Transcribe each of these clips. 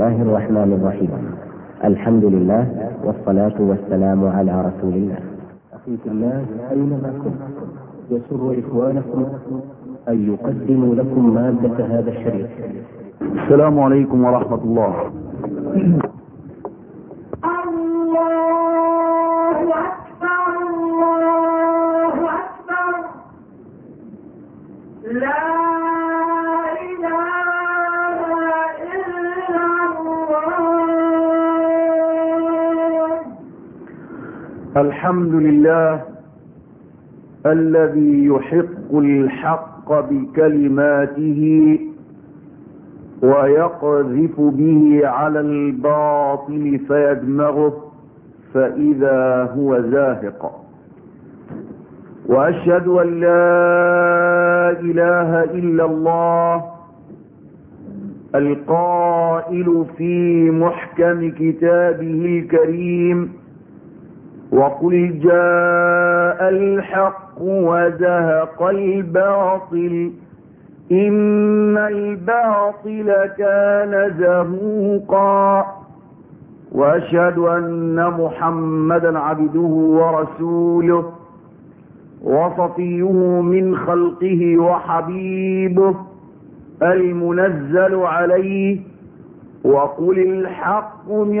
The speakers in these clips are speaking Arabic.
الله الرحمن الرحيم. الحمد لله والصلاة والسلام على رسول الله. أخي في الله أينما كنت؟ يسر إخوانكم أن يقدموا لكم مادة هذا الشريط السلام عليكم ورحمة الله. الحمد لله الذي يحق الحق بكلماته ويقذف به على الباطل فيدمغه فإذا هو زاهق. وأشهد أن لا إله إلا الله القائل في محكم كتابه الكريم وقل جاء الحق وزهق الباطل إن الباطل كان زهوقا وأشهد أن محمدا عبده ورسوله وصفيه من خلقه وحبيبه المنزل عليه وقل الحق من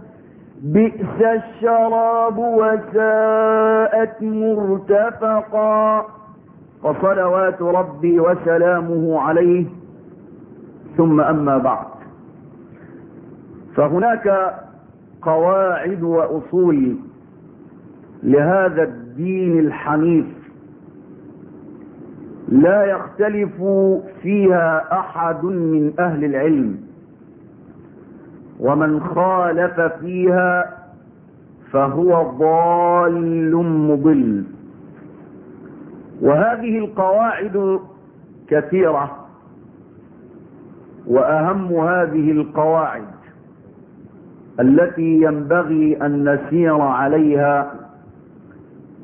بئس الشراب وساءت مرتفقا. وصلوات ربي وسلامه عليه. ثم أما بعد. فهناك قواعد وأصول لهذا الدين الحنيف لا يختلف فيها أحد من أهل العلم. ومن خالف فيها فهو ضال مضل. وهذه القواعد كثيرة وأهم هذه القواعد التي ينبغي أن نسير عليها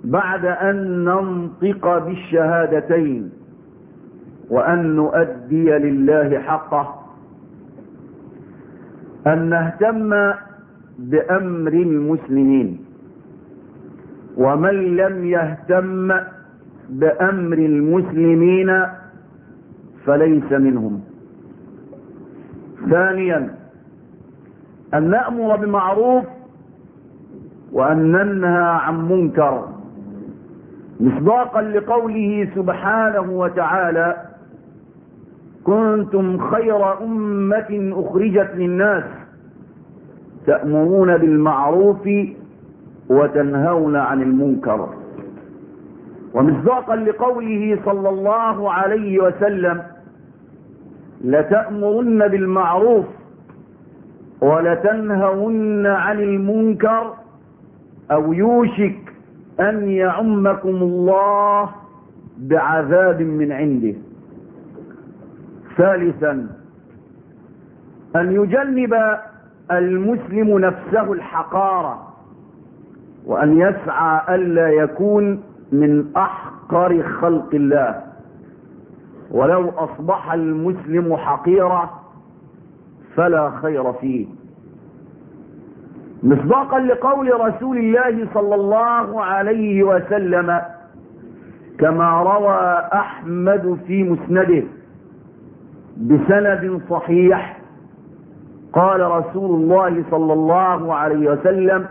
بعد أن ننطق بالشهادتين وأن نؤدي لله حقه. أن نهتم بأمر المسلمين. ومن لم يهتم بأمر المسلمين فليس منهم. ثانيا أن نأمر بمعروف وأن ننهى عن منكر. مصداقا لقوله سبحانه وتعالى كنتم خير أمة أخرجت للناس تأمرون بالمعروف وتنهون عن المنكر. ومصداقا لقوله صلى الله عليه وسلم لتأمرن بالمعروف ولتنهون عن المنكر أو يوشك أن يعمكم الله بعذاب من عنده. ثالثا أن يجنب المسلم نفسه الحقارة وأن يسعى ألا يكون من أحقر خلق الله. ولو أصبح المسلم حقيرا فلا خير فيه. مصداقا لقول رسول الله صلى الله عليه وسلم كما روى أحمد في مسنده بسند صحيح. قال رسول الله صلى الله عليه وسلم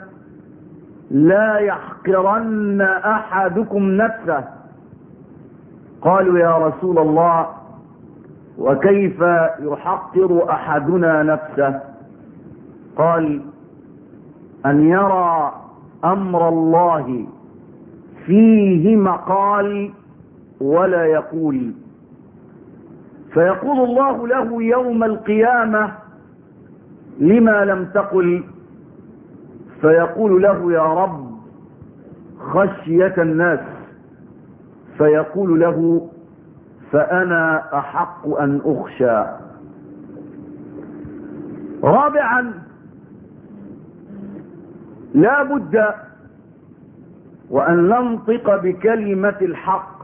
لا يحقرن أحدكم نفسه. قالوا يا رسول الله وكيف يحقر أحدنا نفسه؟ قال أن يرى أمر الله فيه مقال ولا يقول. فيقول الله له يوم القيامة لما لم تقل؟ فيقول له يا رب خشية الناس. فيقول له فأنا أحق أن أخشى. رابعا لا بد وأن ننطق بكلمة الحق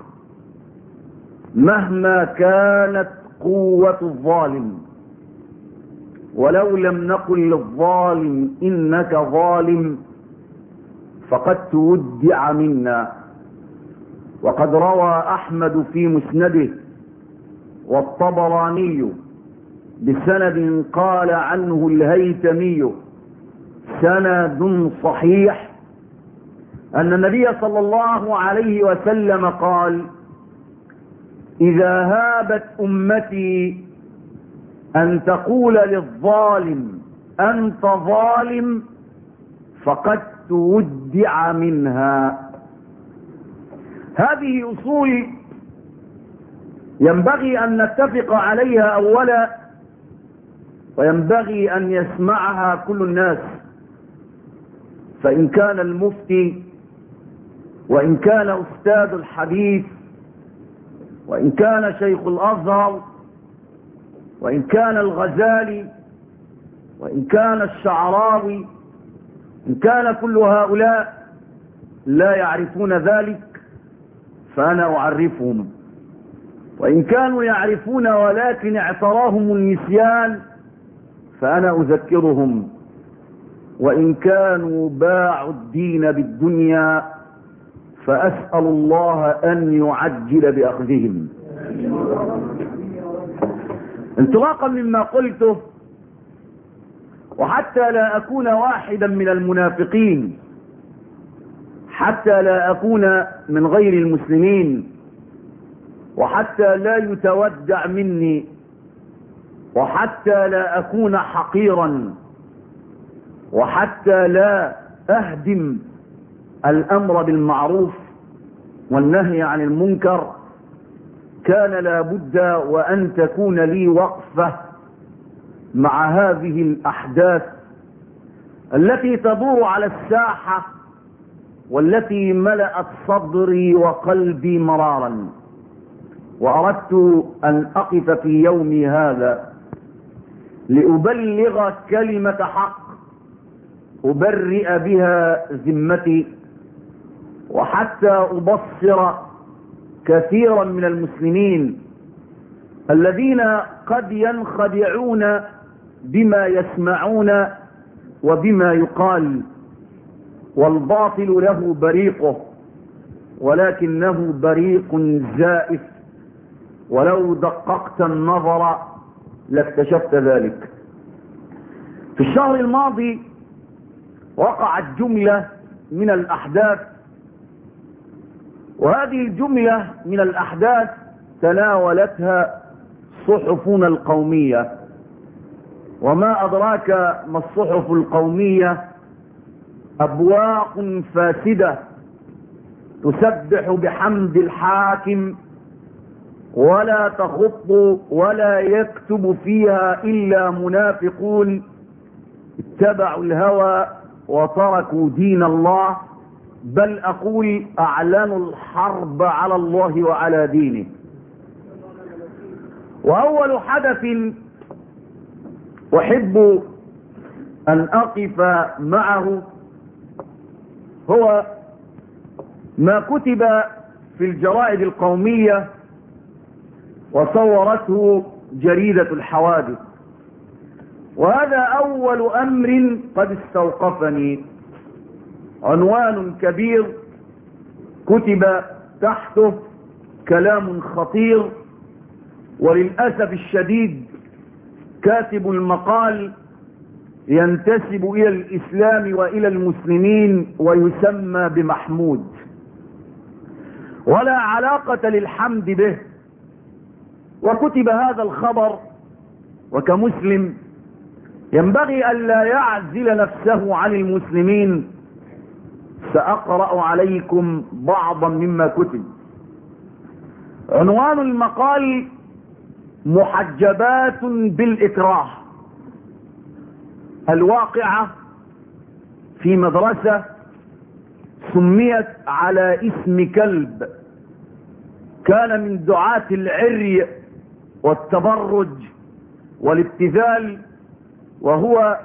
مهما كانت قوة الظالم. ولو لم نقل للظالم إنك ظالم فقد تودع منا. وقد روى أحمد في مسنده والطبراني بسند قال عنه الهيتمي سند صحيح أن النبي صلى الله عليه وسلم قال إذا هابت أمتي أن تقول للظالم أنت ظالم فقد تودع منها. هذه أصول ينبغي أن نتفق عليها أولا وينبغي أن يسمعها كل الناس. فإن كان المفتي وإن كان أستاذ الحديث وإن كان شيخ الأزهر وإن كان الغزالي وإن كان الشعراوي إن كان كل هؤلاء لا يعرفون ذلك فأنا أعرفهم. وإن كانوا يعرفون ولكن اعتراهم النسيان فأنا أذكرهم. وإن كانوا باعوا الدين بالدنيا فأسأل الله أن يعجل بأخذهم. انطلاقا مما قلته وحتى لا أكون واحدا من المنافقين حتى لا أكون من غير المسلمين وحتى لا يتودع مني وحتى لا أكون حقيرا وحتى لا أهدم الأمر بالمعروف والنهي عن المنكر كان لابد وأن تكون لي وقفة مع هذه الأحداث التي تدور على الساحة والتي ملأت صدري وقلبي مرارا وأردت أن أقف في يومي هذا لأبلغ كلمة حق أبرئ بها ذمتي وحتى أبصر كثيرا من المسلمين الذين قد ينخدعون بما يسمعون وبما يقال والباطل له بريقه ولكنه بريق زائف ولو دققت النظر لاكتشفت ذلك. في الشهر الماضي وقعت جملة من الأحداث وهذه الجملة من الأحداث تناولتها صحفنا القومية. وما أدراك ما الصحف القومية؟ أبواق فاسدة تسبح بحمد الحاكم ولا تخط ولا يكتب فيها إلا منافقون. اتبعوا الهوى وتركوا دين الله. بل أقول أعلنوا الحرب على الله وعلى دينه. وأول حدث أحب أن أقف معه هو ما كتب في الجرائد القومية وصورته جريدة الحوادث. وهذا أول أمر قد استوقفني. عنوان كبير كتب تحته كلام خطير وللأسف الشديد كاتب المقال ينتسب إلى الإسلام وإلى المسلمين ويسمى بمحمود. ولا علاقة للحمد به. وكتب هذا الخبر وكمسلم ينبغي ألا يعزل نفسه عن المسلمين سأقرأ عليكم بعضا مما كتب. عنوان المقال محجبات بالإكراه. الواقعة في مدرسة سميت على اسم كلب. كان من دعاة العري والتبرج والابتذال وهو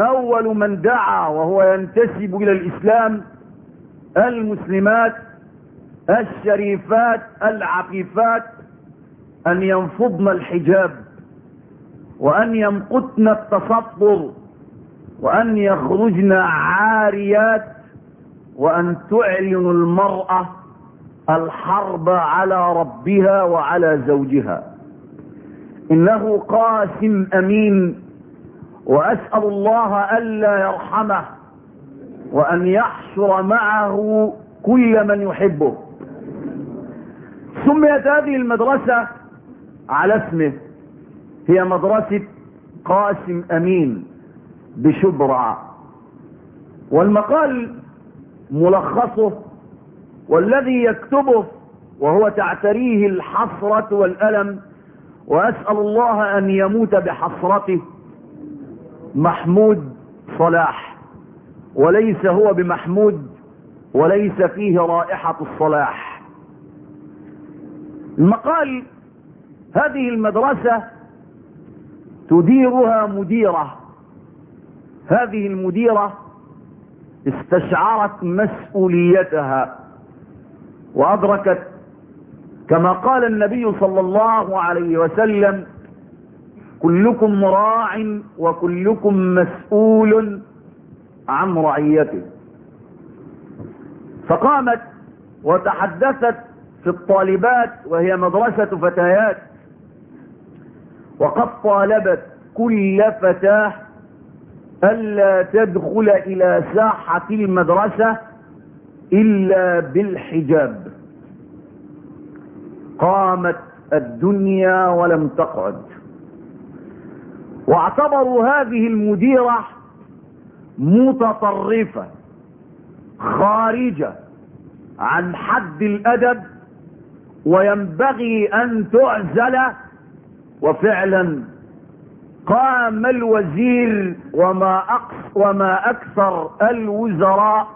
أول من دعا وهو ينتسب إلى الإسلام المسلمات الشريفات العفيفات أن ينفضن الحجاب وأن يمقتن التصفر وأن يخرجن عاريات وأن تعلن المرأة الحرب على ربها وعلى زوجها. إنه قاسم أمين وأسأل الله ألا يرحمه وأن يحشر معه كل من يحبه. سميت هذه المدرسة على اسمه. هي مدرسة قاسم أمين بشبرا. والمقال ملخصه والذي يكتبه وهو تعتريه الحسرة والألم. وأسأل الله أن يموت بحسرته. محمود صلاح وليس هو بمحمود وليس فيه رائحة الصلاح. المقال هذه المدرسة تديرها مديرة. هذه المديرة استشعرت مسؤوليتها وأدركت كما قال النبي صلى الله عليه وسلم كلكم راع وكلكم مسؤول عن رعيته. فقامت وتحدثت في الطالبات وهي مدرسة فتيات وقد طالبت كل فتاة ألا تدخل إلى ساحة المدرسة إلا بالحجاب. قامت الدنيا ولم تقعد واعتبروا هذه المديرة متطرفة خارجة عن حد الأدب وينبغي أن تعزل وفعلا قام الوزير وما أقص وما أكثر الوزراء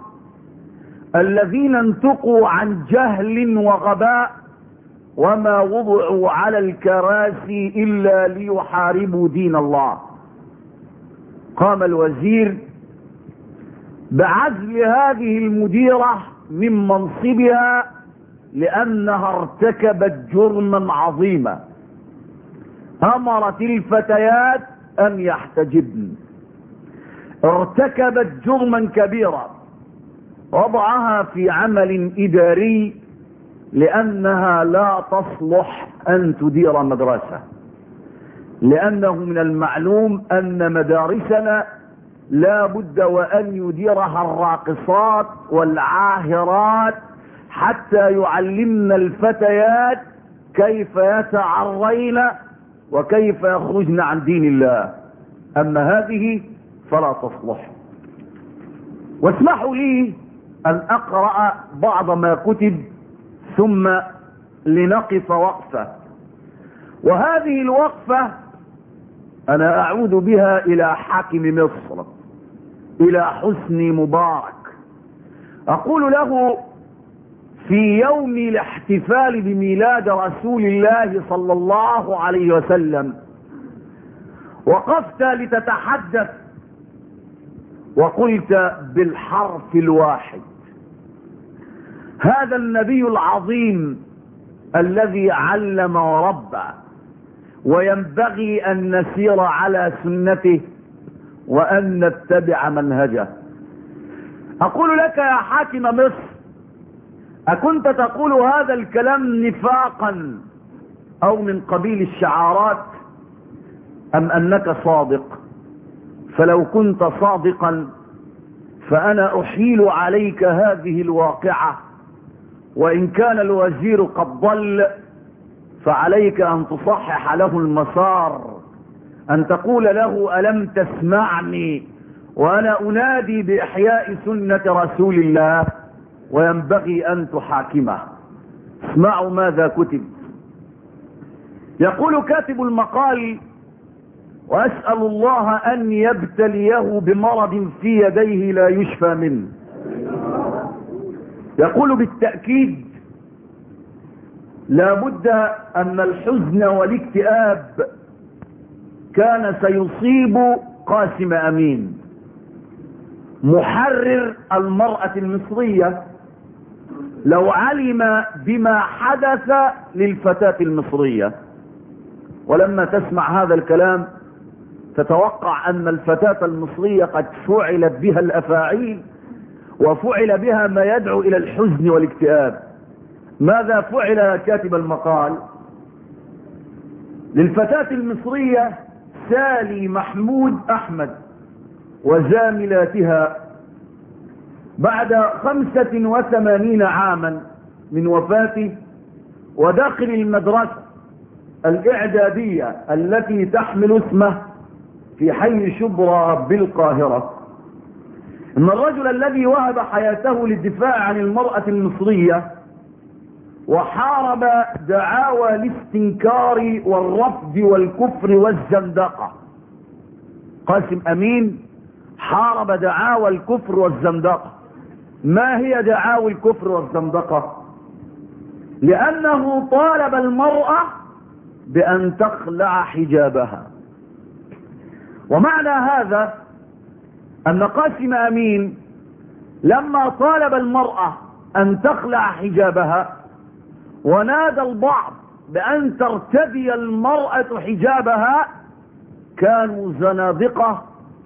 الذين انتقوا عن جهل وغباء وما وضعوا على الكراسي إلا ليحاربوا دين الله. قام الوزير بعزل هذه المديرة من منصبها لأنها ارتكبت جرما عظيما. أمرت الفتيات أن يحتجبن. ارتكبت جرما كبيرا. وضعها في عمل إداري لأنها لا تصلح أن تدير مدرسة. لأنه من المعلوم أن مدارسنا لا بد وأن يديرها الراقصات والعاهرات حتى يعلمن الفتيات كيف يتعرين وكيف يخرجن عن دين الله. أما هذه فلا تصلح. واسمحوا لي أن أقرأ بعض ما كتب ثم لنقف وقفة. وهذه الوقفة أنا أعود بها إلى حاكم مصر إلى حسني مبارك. أقول له في يوم الاحتفال بميلاد رسول الله صلى الله عليه وسلم وقفت لتتحدث وقلت بالحرف الواحد. هذا النبي العظيم الذي علم وربى وينبغي أن نسير على سنته وأن نتبع منهجه. أقول لك يا حاكم مصر أكنت تقول هذا الكلام نفاقا أو من قبيل الشعارات أم أنك صادق؟ فلو كنت صادقا فأنا أحيل عليك هذه الواقعة. وإن كان الوزير قد ضل فعليك أن تصحح له المسار أن تقول له ألم تسمعني؟ وأنا أنادي بإحياء سنة رسول الله وينبغي أن تحاكمه. اسمعوا ماذا كتب. يقول كاتب المقال وأسأل الله أن يبتليه بمرض في يديه لا يشفى منه. يقول بالتأكيد لا بد أن الحزن والاكتئاب كان سيصيب قاسم أمين. محرر المرأة المصرية لو علم بما حدث للفتاة المصرية. ولما تسمع هذا الكلام تتوقع أن الفتاة المصرية قد فعلت بها الأفاعيل وفعل بها ما يدعو إلى الحزن والاكتئاب. ماذا فعل كاتب المقال؟ للفتاة المصرية سالي محمود أحمد وزاملاتها بعد خمسة وثمانين عاما من وفاته وداخل المدرسة الإعدادية التي تحمل اسمه في حي شبرا بالقاهرة. إن الرجل الذي وهب حياته للدفاع عن المرأة المصرية وحارب دعاوى الاستنكار والرفض والكفر والزندقة. قاسم أمين حارب دعاوى الكفر والزندقة. ما هي دعاوى الكفر والزندقة؟ لأنه طالب المرأة بأن تخلع حجابها. ومعنى هذا أن قاسم أمين لما طالب المرأة أن تخلع حجابها ونادى البعض بأن ترتدي المرأة حجابها كانوا زنادقة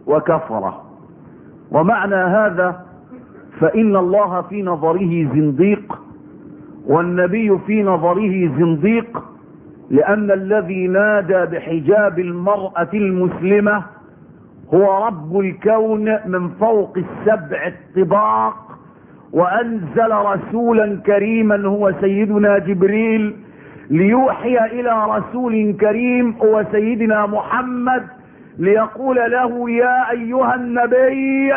وكفرة. ومعنى هذا فإن الله في نظره زنديق والنبي في نظره زنديق لأن الذي نادى بحجاب المرأة المسلمة هو رب الكون من فوق السبع الطباق وأنزل رسولا كريما هو سيدنا جبريل ليوحي إلى رسول كريم هو سيدنا محمد ليقول له يا أيها النبي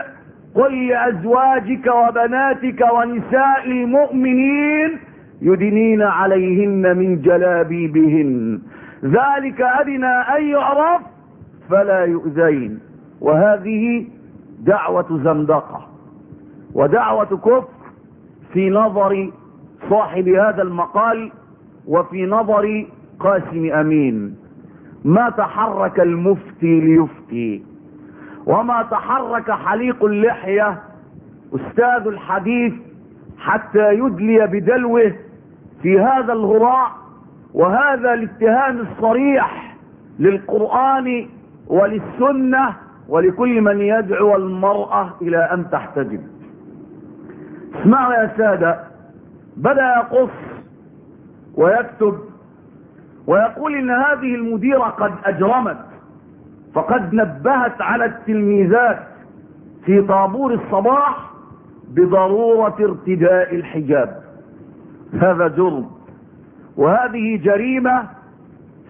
قل لأزواجك وبناتك ونساء المؤمنين يدنين عليهن من جلابيبهن ذلك أدنى أن يعرف فلا يؤذين. وهذه دعوة زندقة ودعوة كفر في نظر صاحب هذا المقال وفي نظر قاسم أمين. ما تحرك المفتي ليفتي وما تحرك حليق اللحية أستاذ الحديث حتى يدلي بدلوه في هذا الهراء وهذا الاتهام الصريح للقرآن وللسنة ولكل من يدعو المرأة إلى أن تحتجب. اسمعوا يا سادة بدأ يقص ويكتب ويقول إن هذه المديرة قد أجرمت فقد نبهت على التلميذات في طابور الصباح بضرورة ارتداء الحجاب. هذا جرم وهذه جريمة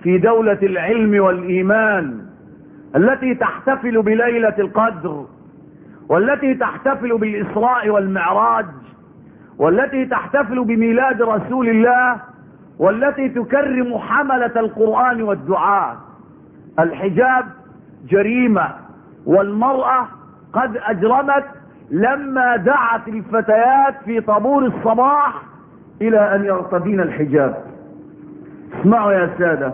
في دولة العلم والإيمان. التي تحتفل بليلة القدر والتي تحتفل بالإسراء والمعراج والتي تحتفل بميلاد رسول الله والتي تكرم حملة القرآن والدعاء. الحجاب جريمة والمرأة قد أجرمت لما دعت الفتيات في طابور الصباح إلى أن يرتدين الحجاب. اسمعوا يا سادة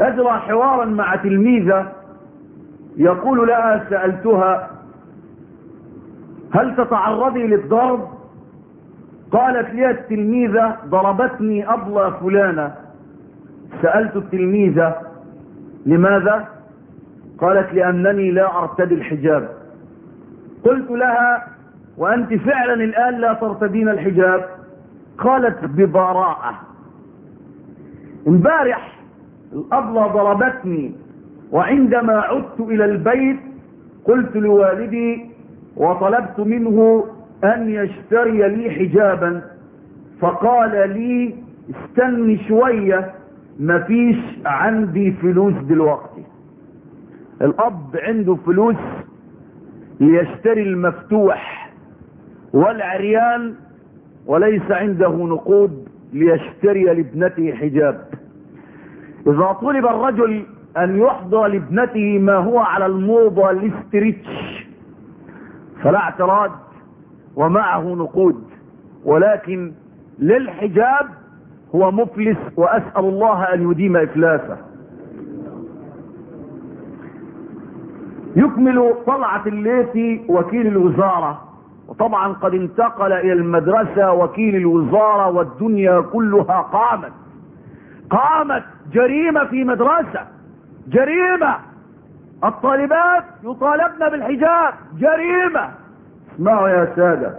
أجرى حوارا مع تلميذة يقول لها سألتها هل تتعرضي للضرب؟ قالت لي التلميذة ضربتني أبلة فلانة. سألت التلميذة لماذا؟ قالت لأنني لا أرتدي الحجاب. قلت لها وأنت فعلا الآن لا ترتدين الحجاب؟ قالت ببراءة. امبارح الأبلة ضربتني. وعندما عدت إلى البيت قلت لوالدي وطلبت منه أن يشتري لي حجابا. فقال لي استني شوية مفيش عندي فلوس دلوقتي. الأب عنده فلوس ليشتري المفتوح والعريان وليس عنده نقود ليشتري لابنته حجاب. إذا طلب الرجل أن يحضر لابنته ما هو على الموضة الاستريتش. فلا اعتراض ومعه نقود. ولكن للحجاب هو مفلس وأسأل الله أن يديم إفلاسه. يكمل طلعة الليثي وكيل الوزارة. وطبعا قد انتقل إلى المدرسة وكيل الوزارة والدنيا كلها قامت. قامت جريمة في مدرسة. جريمة. الطالبات يطالبن بالحجاب. جريمة. اسمعوا يا سادة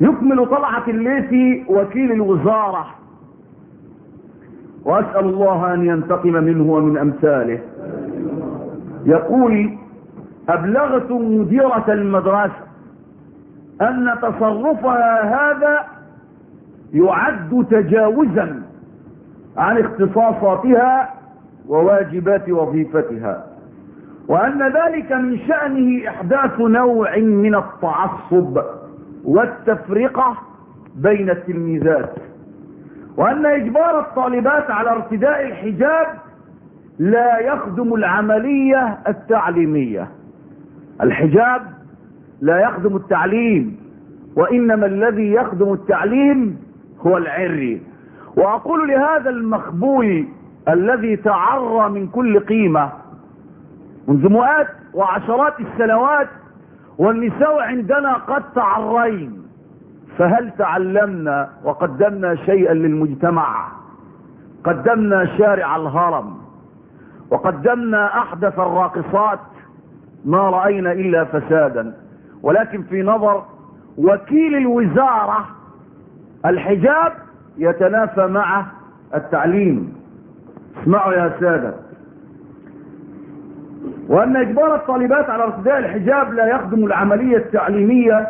يكمل طلعة الليثي وكيل الوزارة. وأسأل الله أن ينتقم منه ومن أمثاله. يقول أبلغت مديرة المدرسة أن تصرفها هذا يعد تجاوزا. عن اختصاصاتها وواجبات وظيفتها. وأن ذلك من شأنه إحداث نوع من التعصب والتفرقة بين التلميذات. وأن إجبار الطالبات على ارتداء الحجاب لا يخدم العملية التعليمية. الحجاب لا يخدم التعليم وإنما الذي يخدم التعليم هو العري. وأقول لهذا المخبول الذي تعرى من كل قيمة منذ مئات وعشرات السنوات والنساء عندنا قد تعرين فهل تعلمنا وقدمنا شيئا للمجتمع؟ قدمنا شارع الهرم وقدمنا أحدث الراقصات ما رأينا إلا فسادا. ولكن في نظر وكيل الوزارة الحجاب يتنافى مع التعليم. اسمعوا يا سادة وأن إجبار الطالبات على ارتداء الحجاب لا يخدم العملية التعليمية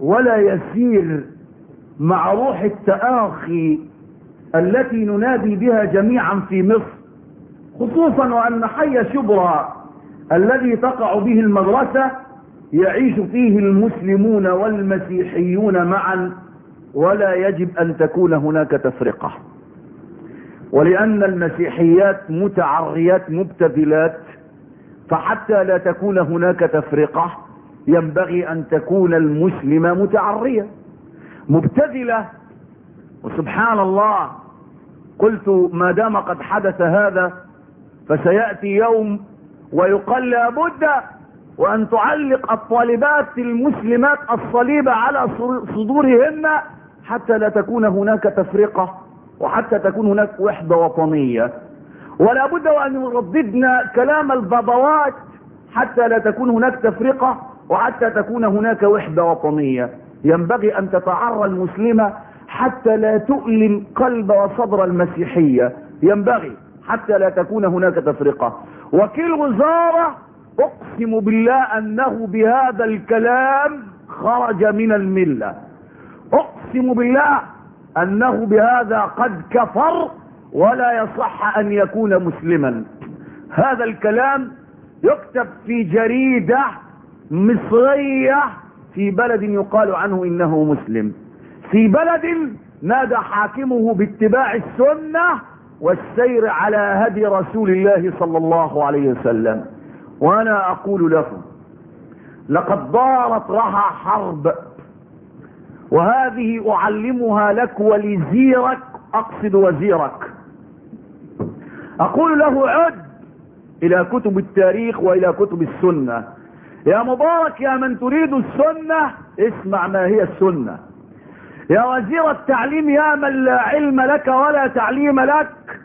ولا يسير مع روح التآخي التي ننادي بها جميعا في مصر خصوصا وأن حي شبرا الذي تقع به المدرسة يعيش فيه المسلمون والمسيحيون معا. ولا يجب أن تكون هناك تفرقة. ولأن المسيحيات متعريات مبتذلات فحتى لا تكون هناك تفرقة ينبغي أن تكون المسلمة متعرية مبتذلة وسبحان الله قلت ما دام قد حدث هذا فسيأتي يوم ويقال لابد وأن تعلق الطالبات المسلمات الصليب على صدورهن حتى لا تكون هناك تفرقة وحتى تكون هناك وحدة وطنية. ولا بد وأن يرددنا كلام البابوات حتى لا تكون هناك تفرقة وحتى تكون هناك وحدة وطنية. ينبغي أن تتعرى المسلمة حتى لا تؤلم قلب وصدر المسيحية. ينبغي حتى لا تكون هناك تفرقة. وكيل وزارة أقسم بالله أنه بهذا الكلام خرج من الملة. أقسم بالله أنه بهذا قد كفر ولا يصح أن يكون مسلما. هذا الكلام يكتب في جريدة مصرية في بلد يقال عنه إنه مسلم. في بلد نادى حاكمه باتباع السنة والسير على هدي رسول الله صلى الله عليه وسلم. وأنا أقول لكم لقد دارت رها حرب وهذه أعلمها لك ولزيرك أقصد وزيرك. أقول له عد إلى كتب التاريخ وإلى كتب السنة. يا مبارك يا من تريد السنة اسمع ما هي السنة. يا وزير التعليم يا من لا علم لك ولا تعليم لك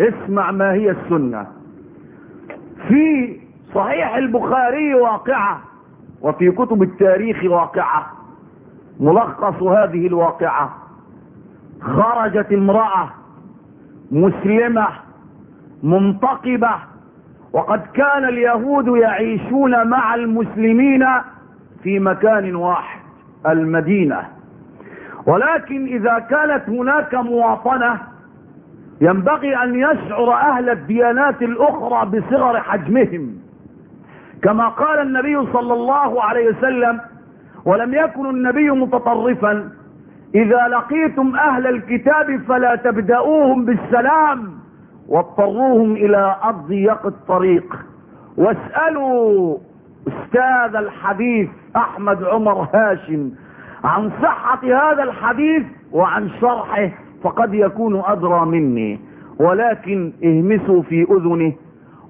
اسمع ما هي السنة. في صحيح البخاري واقعة وفي كتب التاريخ واقعة. ملخص هذه الواقعة. خرجت امرأة مسلمة منتقبة وقد كان اليهود يعيشون مع المسلمين في مكان واحد المدينة. ولكن إذا كانت هناك مواطنة ينبغي أن يشعر أهل الديانات الأخرى بصغر حجمهم. كما قال النبي صلى الله عليه وسلم ولم يكن النبي متطرفا. إذا لقيتم أهل الكتاب فلا تبدأوهم بالسلام واضطروهم إلى اضيق الطريق. واسألوا أستاذ الحديث أحمد عمر هاشم عن صحة هذا الحديث وعن شرحه فقد يكون أدرى مني. ولكن اهمسوا في أذنه.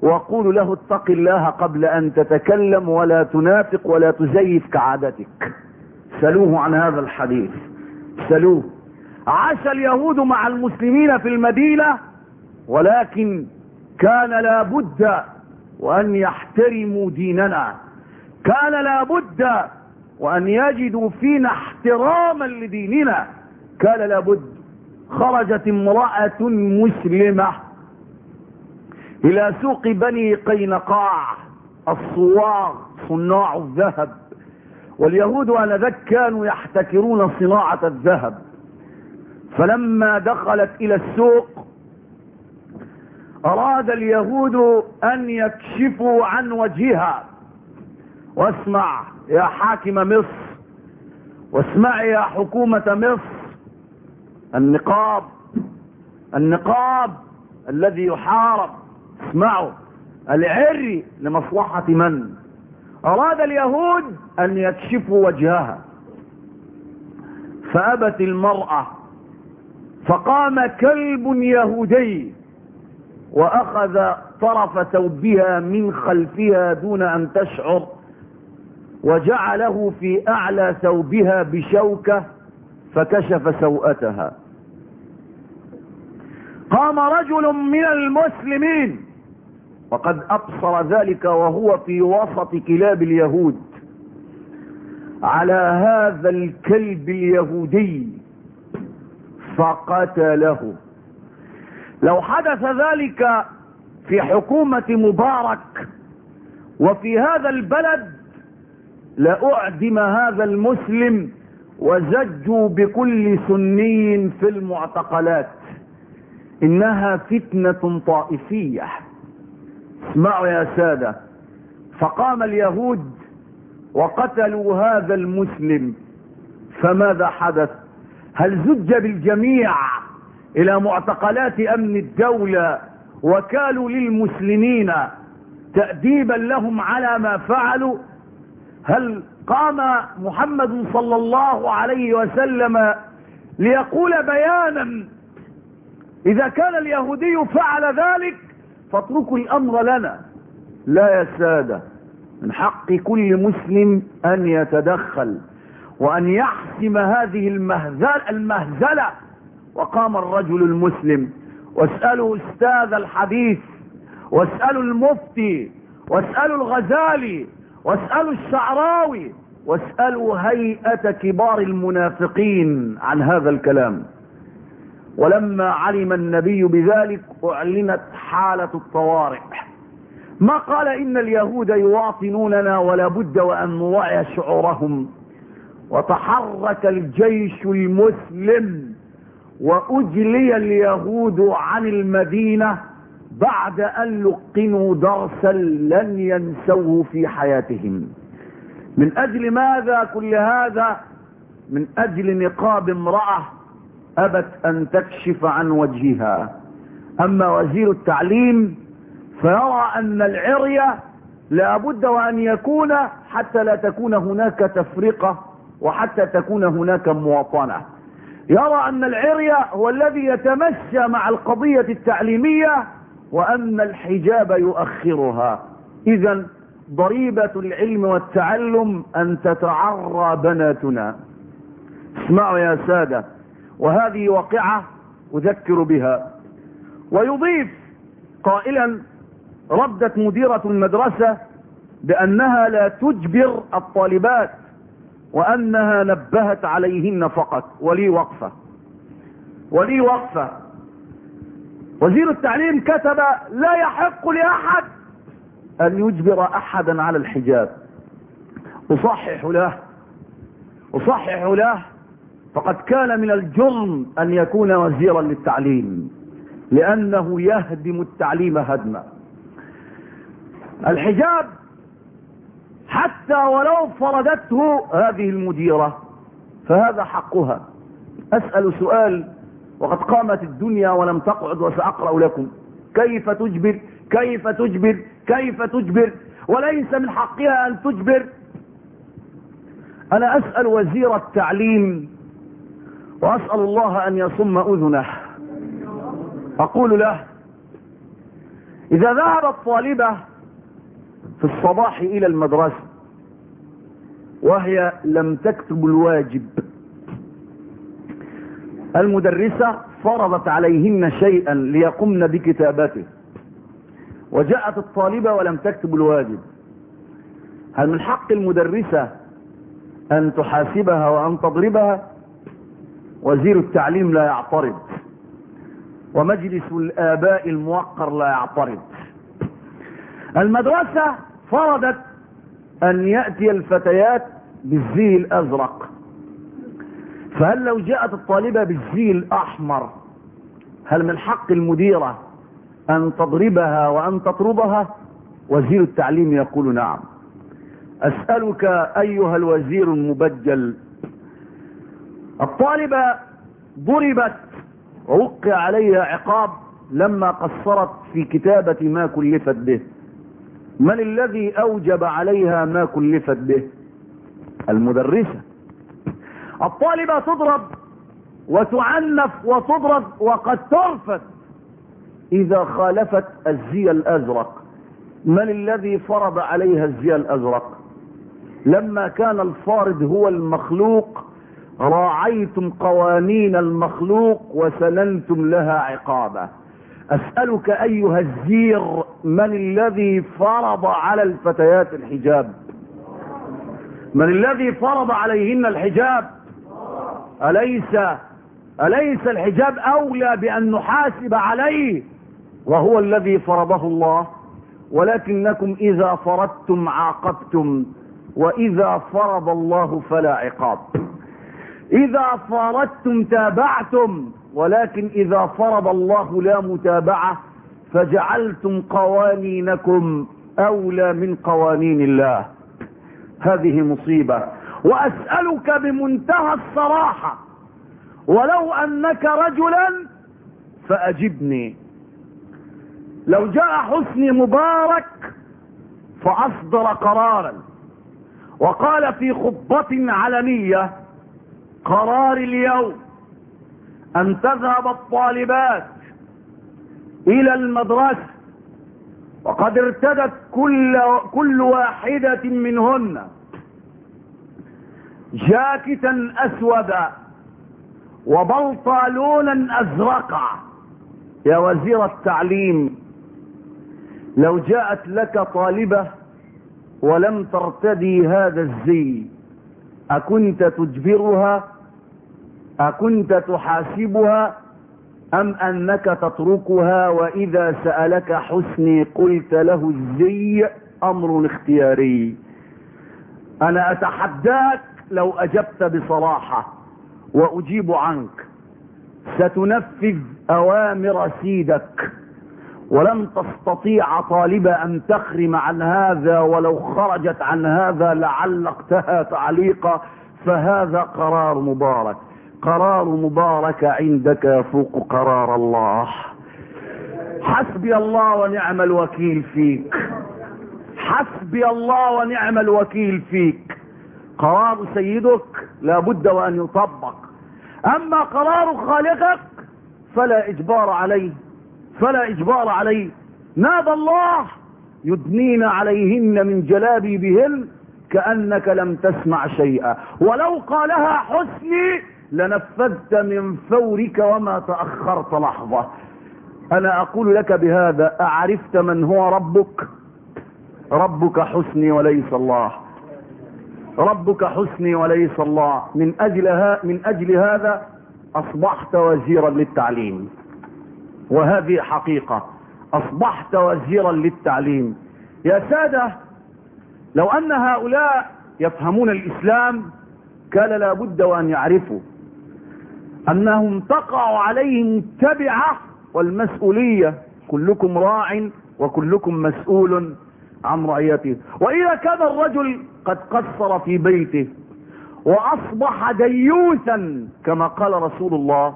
وقولوا له اتق الله قبل أن تتكلم ولا تنافق ولا تزيف كعادتك. سلوه عن هذا الحديث. سلوه عاش اليهود مع المسلمين في المدينة ولكن كان لابد وأن يحترموا ديننا. كان لابد وأن يجدوا فينا احتراما لديننا. كان لابد خرجت امرأة مسلمة إلى سوق بني قينقاع الصواغ صناع الذهب. واليهود آنذاك كانوا يحتكرون صناعة الذهب. فلما دخلت إلى السوق أراد اليهود أن يكشفوا عن وجهها. واسمع يا حاكم مصر واسمع يا حكومة مصر النقاب النقاب الذي يحارب. اسمعوا. العري لمصلحة من؟ أراد اليهود أن يكشفوا وجهها. فأبت المرأة فقام كلب يهودي وأخذ طرف ثوبها من خلفها دون أن تشعر وجعله في أعلى ثوبها بشوكة فكشف سوءتها. قام رجل من المسلمين وقد أبصر ذلك وهو في وسط كلاب اليهود. على هذا الكلب اليهودي فقتله لو حدث ذلك في حكومة مبارك وفي هذا البلد لأعدم هذا المسلم وزجوا بكل سني في المعتقلات. إنها فتنة طائفية. اسمعوا يا سادة فقام اليهود وقتلوا هذا المسلم. فماذا حدث؟ هل زج بالجميع إلى معتقلات أمن الدولة وكالوا للمسلمين تأديبا لهم على ما فعلوا؟ هل قام محمد صلى الله عليه وسلم ليقول بيانا إذا كان اليهودي فعل ذلك؟ فاتركوا الأمر لنا. لا يا سادة من حق كل مسلم أن يتدخل وأن يحسم هذه المهزلة, المهزلة. وقام الرجل المسلم واسألوا أستاذ الحديث واسألوا المفتي واسألوا الغزالي واسألوا الشعراوي واسألوا هيئة كبار المنافقين عن هذا الكلام. ولما علم النبي بذلك أعلنت حالة الطوارئ. ما قال إن اليهود يواطنوننا ولا بد وأن نوعي شعورهم. وتحرك الجيش المسلم وأجلي اليهود عن المدينة بعد أن لقنوا درسا لن ينسوه في حياتهم. من أجل ماذا كل هذا؟ من أجل نقاب امرأة أبت أن تكشف عن وجهها. أما وزير التعليم فيرى أن العرية لابد وأن يكون حتى لا تكون هناك تفرقة وحتى تكون هناك مواطنة. يرى أن العرية هو الذي يتمشى مع القضية التعليمية وأن الحجاب يؤخرها. إذا ضريبة العلم والتعلم أن تتعرى بناتنا. اسمعوا يا سادة وهذه واقعة أذكر بها. ويضيف قائلا ردت مديرة المدرسة بأنها لا تجبر الطالبات وأنها نبهت عليهن فقط. ولي وقفة. ولي وقفة. وزير التعليم كتب لا يحق لأحد أن يجبر احدا على الحجاب. أصحح له. أصحح له. فقد كان من الجرم أن يكون وزيرا للتعليم لأنه يهدم التعليم هدما. الحجاب حتى ولو فرضته هذه المديرة فهذا حقها. أسأل سؤال وقد قامت الدنيا ولم تقعد وسأقرأ لكم. كيف تجبر؟ كيف تجبر؟ كيف تجبر؟ وليس من حقها أن تجبر. أنا أسأل وزير التعليم وأسأل الله أن يصم أذنه. أقول له إذا ذهبت طالبة في الصباح إلى المدرسة وهي لم تكتب الواجب المدرسة فرضت عليهن شيئا ليقمن بكتابته. وجاءت الطالبة ولم تكتب الواجب. هل من حق المدرسة أن تحاسبها وأن تضربها؟ وزير التعليم لا يعترض. ومجلس الآباء الموقر لا يعترض. المدرسة فرضت أن يأتي الفتيات بالزي الازرق فهل لو جاءت الطالبة بالزي الاحمر هل من حق المديرة أن تضربها وأن تطردها وزير التعليم يقول نعم. أسألك أيها الوزير المبجل الطالبة ضربت ووقع عليها عقاب لما قصرت في كتابة ما كلفت به. من الذي أوجب عليها ما كلفت به؟ المدرسة. الطالبة تضرب وتعنف وتضرب وقد ترفد إذا خالفت الزي الأزرق. من الذي فرض عليها الزي الأزرق؟ لما كان الفارض هو المخلوق راعيتم قوانين المخلوق وسننتم لها عقابا أسألك أيها الزير من الذي فرض على الفتيات الحجاب؟ من الذي فرض عليهن الحجاب؟ أليس أليس الحجاب أولى بأن نحاسب عليه؟ وهو الذي فرضه الله. ولكنكم إذا فرضتم عاقبتم وإذا فرض الله فلا عقاب. إذا فرضتم تابعتم ولكن إذا فرض الله لا متابعة فجعلتم قوانينكم أولى من قوانين الله. هذه مصيبة. وأسألك بمنتهى الصراحة ولو أنك رجلا فأجبني. لو جاء حسني مبارك فأصدر قرارا. وقال في خطبة علنية قرار اليوم أن تذهب الطالبات إلى المدرسة وقد ارتدت كل, كل واحدة منهن جاكتا أسودا وبلطالونا أزرقا. يا وزير التعليم لو جاءت لك طالبة ولم ترتدي هذا الزي أكنت تجبرها؟ أكنت تحاسبها؟ أم أنك تتركها؟ وإذا سألك حسني قلت له الزي أمر اختياري. أنا أتحداك لو أجبت بصراحة وأجيب عنك. ستنفذ أوامر سيدك. ولن تستطيع طالبة أن تخرم عن هذا ولو خرجت عن هذا لعلقتها تعليقا فهذا قرار مبارك. قرار مبارك عندك يفوق قرار الله. حسبي الله ونعم الوكيل فيك. حسبي الله ونعم الوكيل فيك. قرار سيدك لابد وأن يطبق. أما قرار خالقك فلا إجبار عليه. فلا إجبار عليه. نادى الله يدنين عليهن من جلابيبهن كأنك لم تسمع شيئا. ولو قالها حسني لنفذت من فورك وما تأخرت لحظة. أنا أقول لك بهذا أعرفت من هو ربك؟ ربك حسني وليس الله. ربك حسني وليس الله. من أجل, من أجل هذا أصبحت وزيرا للتعليم. وهذه حقيقة. أصبحت وزيرا للتعليم. يا سادة لو أن هؤلاء يفهمون الإسلام كان لابد وأن يعرفوا أنهم تقع عليهم التبعة والمسؤولية. كلكم راع وكلكم مسؤول عن رعيته وإذا كان الرجل قد قصر في بيته وأصبح ديوثا كما قال رسول الله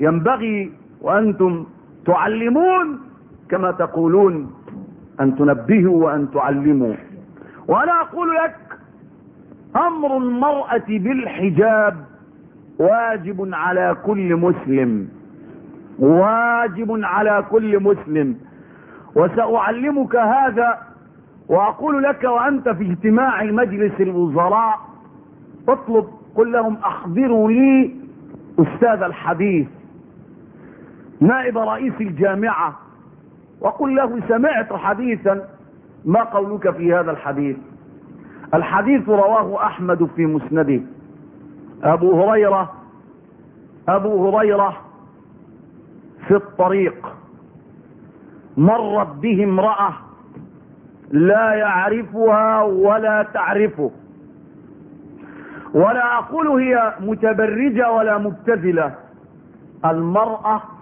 ينبغي وأنتم تعلمون كما تقولون أن تنبهوا وأن تعلموا. وأنا أقول لك أمر المرأة بالحجاب واجب على كل مسلم. واجب على كل مسلم. وسأعلمك هذا وأقول لك وأنت في اجتماع مجلس الوزراء اطلب قل لهم أحضروا لي أستاذ الحديث. نائب رئيس الجامعة. وقل له سمعت حديثا ما قولك في هذا الحديث؟ الحديث رواه أحمد في مسنده. أبو هريرة أبو هريرة في الطريق. مرت به امرأة لا يعرفها ولا تعرفه. ولا أقول هي متبرجة ولا مبتذلة. المرأة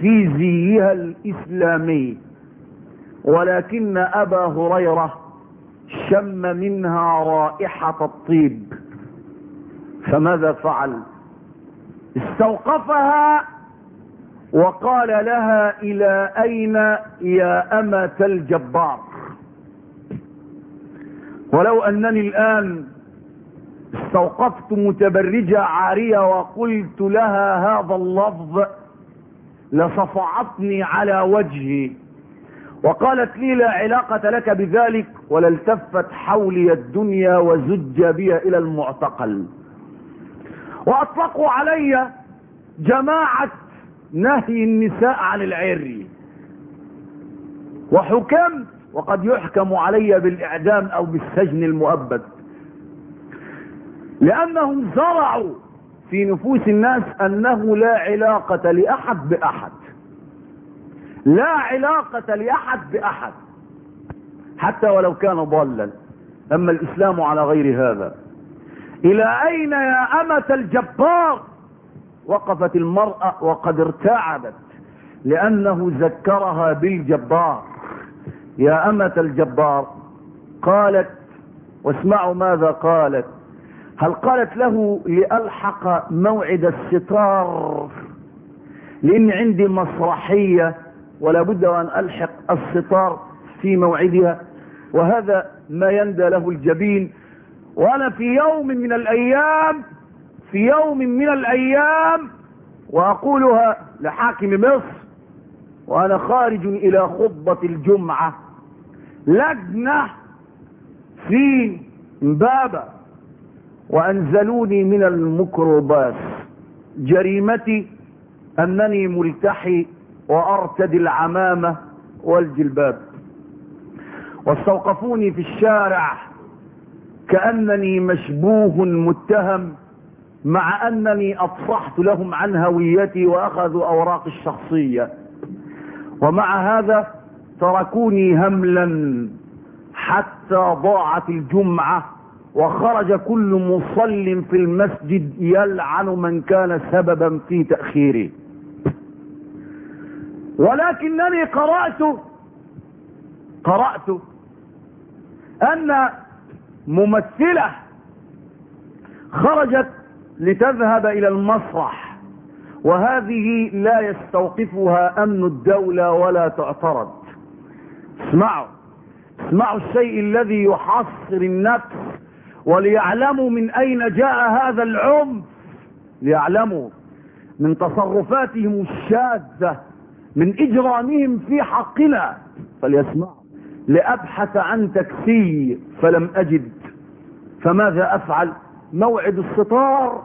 في زيها الإسلامي. ولكن أبا هريرة شم منها رائحة الطيب. فماذا فعل؟ استوقفها وقال لها إلى أين يا أمة الجبار؟ ولو أنني الآن استوقفت متبرجة عارية وقلت لها هذا اللفظ لصفعتني على وجهي. وقالت لي لا علاقة لك بذلك ولا التفت حولي الدنيا وزج بي إلى المعتقل. وأطلقوا علي جماعة نهي النساء عن العري وحكمت وقد يحكم علي بالإعدام أو بالسجن المؤبد. لأنهم زرعوا في نفوس الناس أنه لا علاقة لأحد بأحد. لا علاقة لأحد بأحد. حتى ولو كان ضالا. أما الإسلام على غير هذا. إلى أين يا أمة الجبار؟ وقفت المرأة وقد ارتعبت. لأنه ذكرها بالجبار. يا أمة الجبار قالت واسمعوا ماذا قالت. هل قالت له لألحق موعد الستار لأن عندي مسرحية ولا بد وأن ألحق الستار في موعدها؟ وهذا ما يندى له الجبين. وأنا في يوم من الأيام في يوم من الأيام وأقولها لحاكم مصر وأنا خارج إلى خطبة الجمعة. لجنة في امبابة وأنزلوني من الميكروباص جريمتي أنني ملتحي وأرتدي العمامة والجلباب. واستوقفوني في الشارع كأنني مشبوه متهم مع أنني أفصحت لهم عن هويتي وأخذوا أوراق الشخصية. ومع هذا تركوني هملا حتى ضاعت الجمعة وخرج كل مصل في المسجد يلعن من كان سببا في تأخيره. ولكنني قرأت قرأت أن ممثلة خرجت لتذهب إلى المسرح وهذه لا يستوقفها أمن الدولة ولا تعترض. اسمعوا اسمعوا الشيء الذي يحصر النفس وليعلموا من أين جاء هذا العنف ليعلموا من تصرفاتهم الشاذة من إجرامهم في حقنا. فليسمعوا لأبحث عن تكسي فلم أجد. فماذا أفعل؟ موعد الستار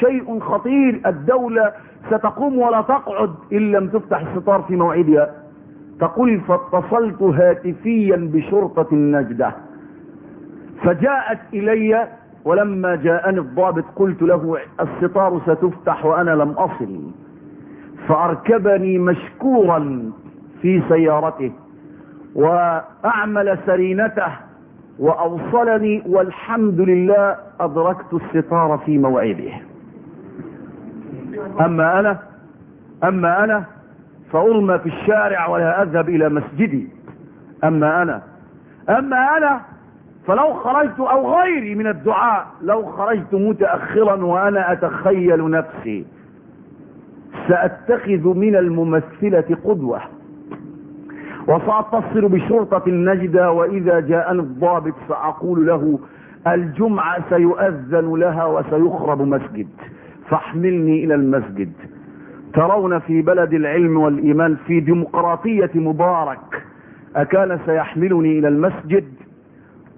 شيء خطير. الدولة ستقوم ولا تقعد إن لم تفتح الستار في موعدها. تقول فاتصلت هاتفيا بشرطة النجدة. فجاءت إلي ولما جاءني الضابط قلت له الستار ستفتح وأنا لم أصل. فأركبني مشكورا في سيارته وأعمل سرينته وأوصلني والحمد لله أدركت الستار في موعده. أما أنا أما أنا فأرمى في الشارع ولا أذهب إلى مسجدي. أما أنا أما أنا فلو خرجت أو غيري من الدعاء لو خرجت متأخرا وأنا أتخيل نفسي سأتخذ من الممثلة قدوة. وسأتصل بشرطة النجدة وإذا جاءني الضابط سأقول له الجمعة سيؤذن لها وسيخرب مسجد. فاحملني إلى المسجد. ترون في بلد العلم والإيمان في ديمقراطية مبارك. أكان سيحملني إلى المسجد.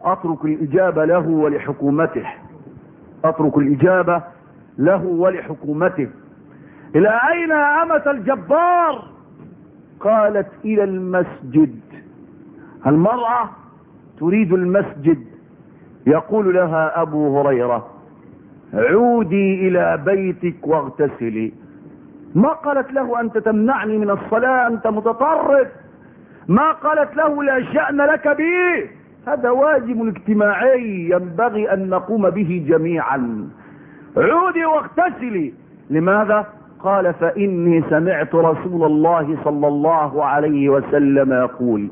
أترك الإجابة له ولحكومته. أترك الإجابة له ولحكومته. إلى أين يا أمة الجبار؟ قالت إلى المسجد. المرأة تريد المسجد. يقول لها أبو هريرة عودي إلى بيتك واغتسلي. ما قالت له أنت تمنعني من الصلاة أنت متطرف. ما قالت له لا شأن لك به. هذا واجب اجتماعي ينبغي أن نقوم به جميعا. عودي واغتسلي. لماذا؟ قال فإني سمعت رسول الله صلى الله عليه وسلم يقول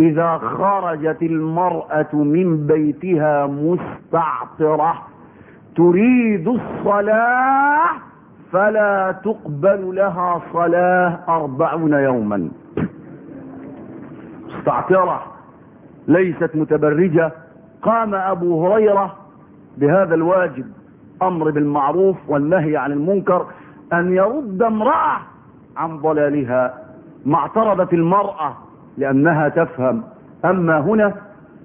إذا خرجت المرأة من بيتها مستعطرة تريد الصلاة فلا تقبل لها صلاة أربعون يوما. مستعطرة. ليست متبرجة قام أبو هريرة بهذا الواجب أمر بالمعروف والنهي عن المنكر أن يرد امرأة عن ضلالها ما اعترضت المرأة لأنها تفهم. أما هنا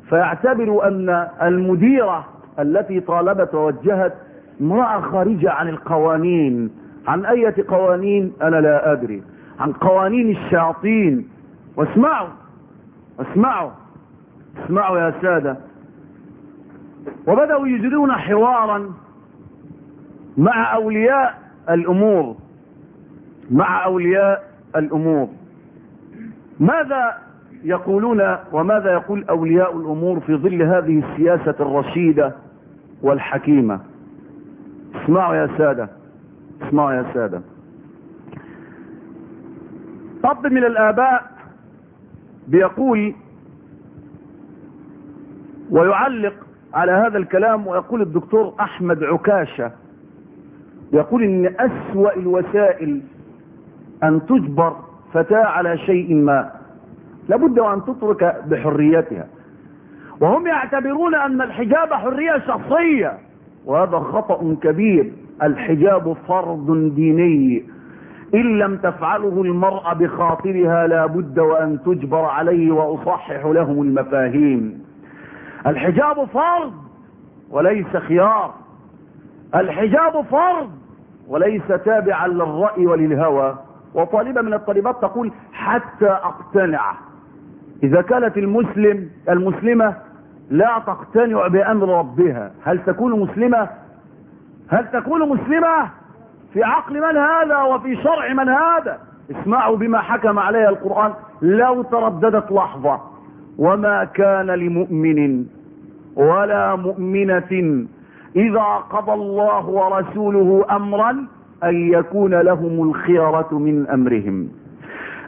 فيعتبر أن المديرة التي طالبت ووجهت امرأة خارجة عن القوانين. عن أية قوانين؟ أنا لا أدري. عن قوانين الشياطين. واسمعوا اسمعوا اسمعوا يا سادة وبدأوا يجرون حوارا مع أولياء الأمور. مع أولياء الأمور. ماذا يقولون وماذا يقول أولياء الأمور في ظل هذه السياسة الرشيدة والحكيمة؟ اسمعوا يا سادة اسمعوا يا سادة أب من الآباء بيقول ويعلق على هذا الكلام ويقول الدكتور أحمد عكاشة يقول إن أسوأ الوسائل أن تجبر فتاة على شيء ما لابد وأن تترك بحريتها. وهم يعتبرون أن الحجاب حرية شخصية وهذا خطأ كبير. الحجاب فرض ديني. إن لم تفعله المرأة بخاطرها لا بد وأن تجبر عليه وأصحح لهم المفاهيم. الحجاب فرض وليس خيار. الحجاب فرض وليس تابعا للرأي وللهوى. وطالبة من الطالبات تقول حتى أقتنع. إذا كانت المسلم المسلمة لا تقتنع بأمر ربها. هل تكون مسلمة؟ هل تكون مسلمة؟ في عقل من هذا وفي شرع من هذا. اسمعوا بما حكم عليها القرآن. لو ترددت لحظة. وما كان لمؤمن ولا مؤمنة إذا قضى الله ورسوله أمرا أن يكون لهم الخيرة من أمرهم.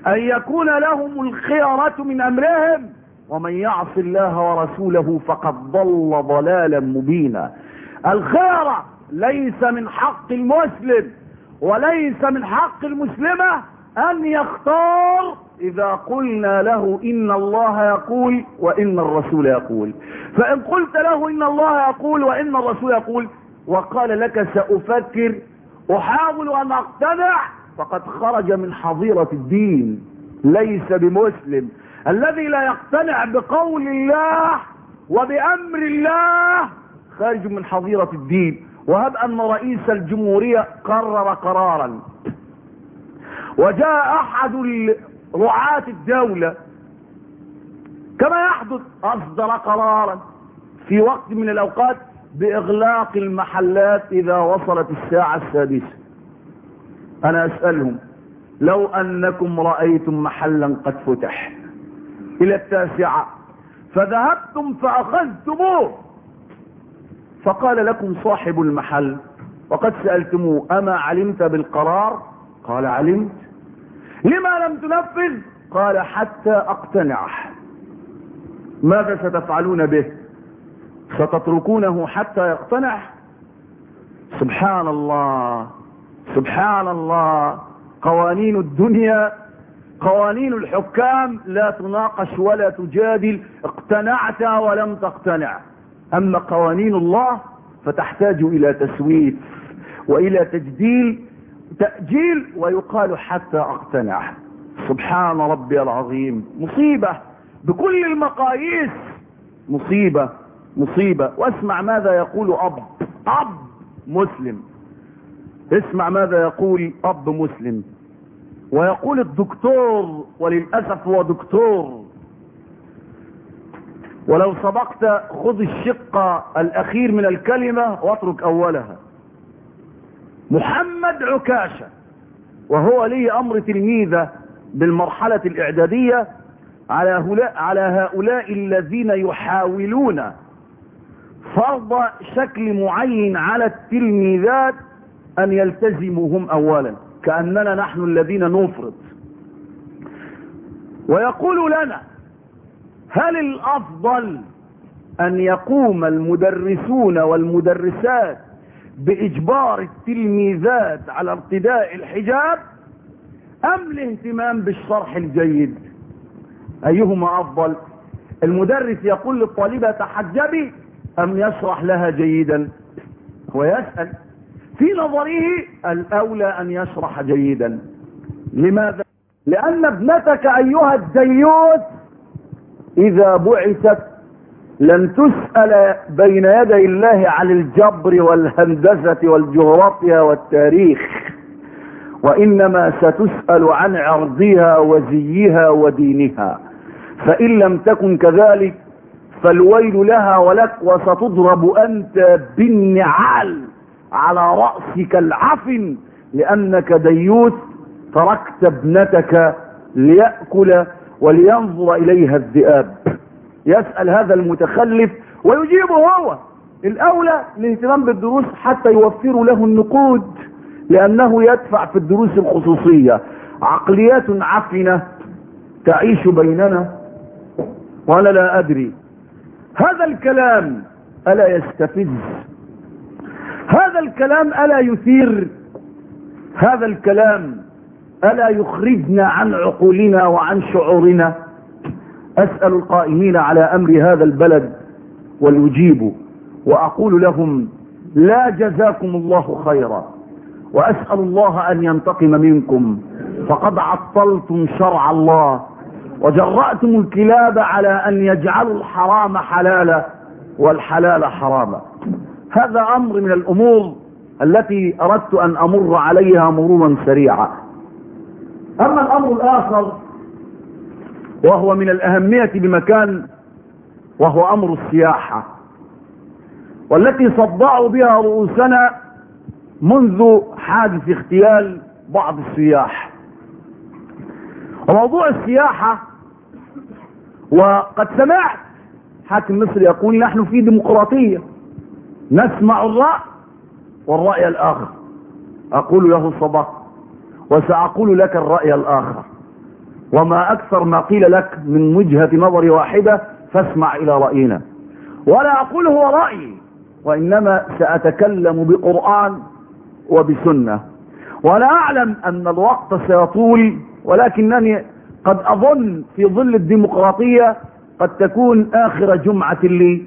أن يكون لهم الخيرة من أمرهم. ومن يعص الله ورسوله فقد ضل ضلالا مبينا. الخيرة ليس من حق المسلم وليس من حق المسلمة أن يختار إذا قلنا له إن الله يقول وإن الرسول يقول. فإن قلت له إن الله يقول وإن الرسول يقول وقال لك سأفكر أحاول أن أقتنع فقد خرج من حظيرة الدين ليس بمسلم. الذي لا يقتنع بقول الله وبأمر الله خارج من حظيرة الدين. وهب أن رئيس الجمهورية قرر قرارا. وجاء أحد رعاة الدولة كما يحدث أصدر قرارا في وقت من الأوقات بإغلاق المحلات إذا وصلت الساعة السادسة. أنا أسألهم لو أنكم رأيتم محلا قد فتح إلى التاسعة فذهبتم فأخذتموه. فقال لكم صاحب المحل وقد سألتموه أما علمت بالقرار؟ قال علمت. لما لم تنفذ؟ قال حتى أقتنع. ماذا ستفعلون به؟ ستتركونه حتى يقتنع؟ سبحان الله. سبحان الله. قوانين الدنيا قوانين الحكام لا تناقش ولا تجادل. اقتنعت ولم تقتنع. أما قوانين الله فتحتاج إلى تسويف وإلى تجديل تأجيل ويقال حتى أقتنع. سبحان ربي العظيم. مصيبة. بكل المقاييس. مصيبة. مصيبة. واسمع ماذا يقول أب. أب مسلم. اسمع ماذا يقول أب مسلم. ويقول الدكتور وللأسف هو دكتور. ولو سبقت خذ الشق الأخير من الكلمة واترك أولها. محمد عكاشة وهو لي أمر تلميذة بالمرحلة الإعدادية على هؤلاء, على هؤلاء الذين يحاولون فرض شكل معين على التلميذات أن يلتزموا هم أولا كأننا نحن الذين نفرض ويقول لنا هل الأفضل أن يقوم المدرسون والمدرسات بإجبار التلميذات على ارتداء الحجاب أم الاهتمام بالشرح الجيد؟ أيهما أفضل؟ المدرس يقول للطالبة تحجبي أم يشرح لها جيدا؟ ويسأل في نظره الأولى أن يشرح جيدا. لماذا؟ لأن ابنتك أيها الديوث إذا بعثت لن تسأل بين يدي الله عن الجبر والهندسة والجغرافيا والتاريخ وإنما ستسأل عن عرضها وزيها ودينها. فإن لم تكن كذلك فالويل لها ولك وستضرب أنت بالنعال على رأسك العفن لأنك ديوث تركت ابنتك ليأكل ولينظر إليها الذئاب. يسأل هذا المتخلف ويجيبه هو. الأولى الاهتمام بالدروس حتى يوفروا له النقود لأنه يدفع في الدروس الخصوصية. عقليات عفنة تعيش بيننا وأنا لا أدري. هذا الكلام ألا يستفز؟ هذا الكلام ألا يثير؟ هذا الكلام ألا يخرجنا عن عقولنا وعن شعورنا؟ أسأل القائمين على أمر هذا البلد وليجيبوا وأقول لهم لا جزاكم الله خيرا وأسأل الله أن ينتقم منكم فقد عطلتم شرع الله وجرأتم الكلاب على أن يجعلوا الحرام حلالا والحلال حراما هذا أمر من الأمور التي أردت أن أمر عليها مرورا سريعا. أما الأمر الآخر وهو من الأهمية بمكان وهو أمر السياحة والتي صدعوا بها رؤوسنا منذ حادث اغتيال بعض السياح. وموضوع السياحة وقد سمعت حاكم مصر يقول نحن في ديمقراطية نسمع الرأي والرأي الآخر. أقول له صدق وسأقول لك الرأي الآخر. وما أكثر ما قيل لك من وجهة نظر واحدة فاسمع إلى رأينا. ولا أقول هو رأيي وإنما سأتكلم بقرآن وبسنة. وأنا أعلم أن الوقت سيطول ولكنني قد أظن في ظل الديمقراطية قد تكون آخر جمعة لي.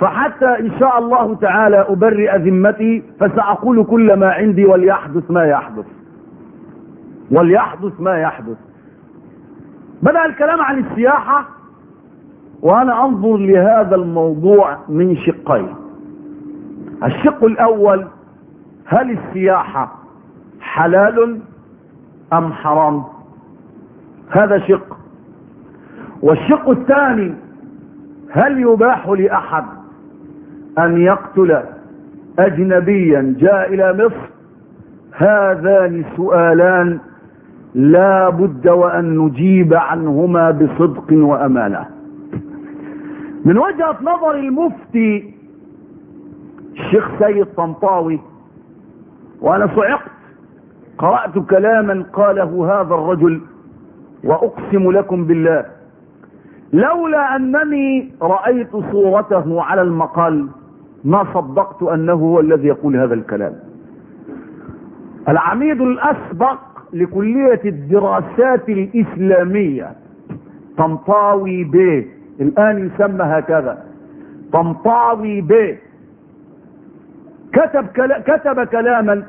فحتى إن شاء الله تعالى أبرئ ذمتي فسأقول كل ما عندي وليحدث ما يحدث. وليحدث ما يحدث. بدأ الكلام عن السياحة وأنا أنظر لهذا الموضوع من شقين. الشق الأول هل السياحة حلال أم حرام؟ هذا شق. والشق الثاني هل يباح لأحد أن يقتل أجنبيا جاء إلى مصر؟ هذان سؤالان لا بد وأن نجيب عنهما بصدق وأمانة. من وجهة نظر المفتي الشيخ سيد طنطاوي وأنا صعقت قرأت كلاما قاله هذا الرجل وأقسم لكم بالله لولا أنني رأيت صورته على المقال ما صدقت أنه هو الذي يقول هذا الكلام. العميد الأسبق لكلية الدراسات الإسلامية. طنطاوي بيه الآن يسمى هكذا. طنطاوي بيه كتب, كلا كتب كلاما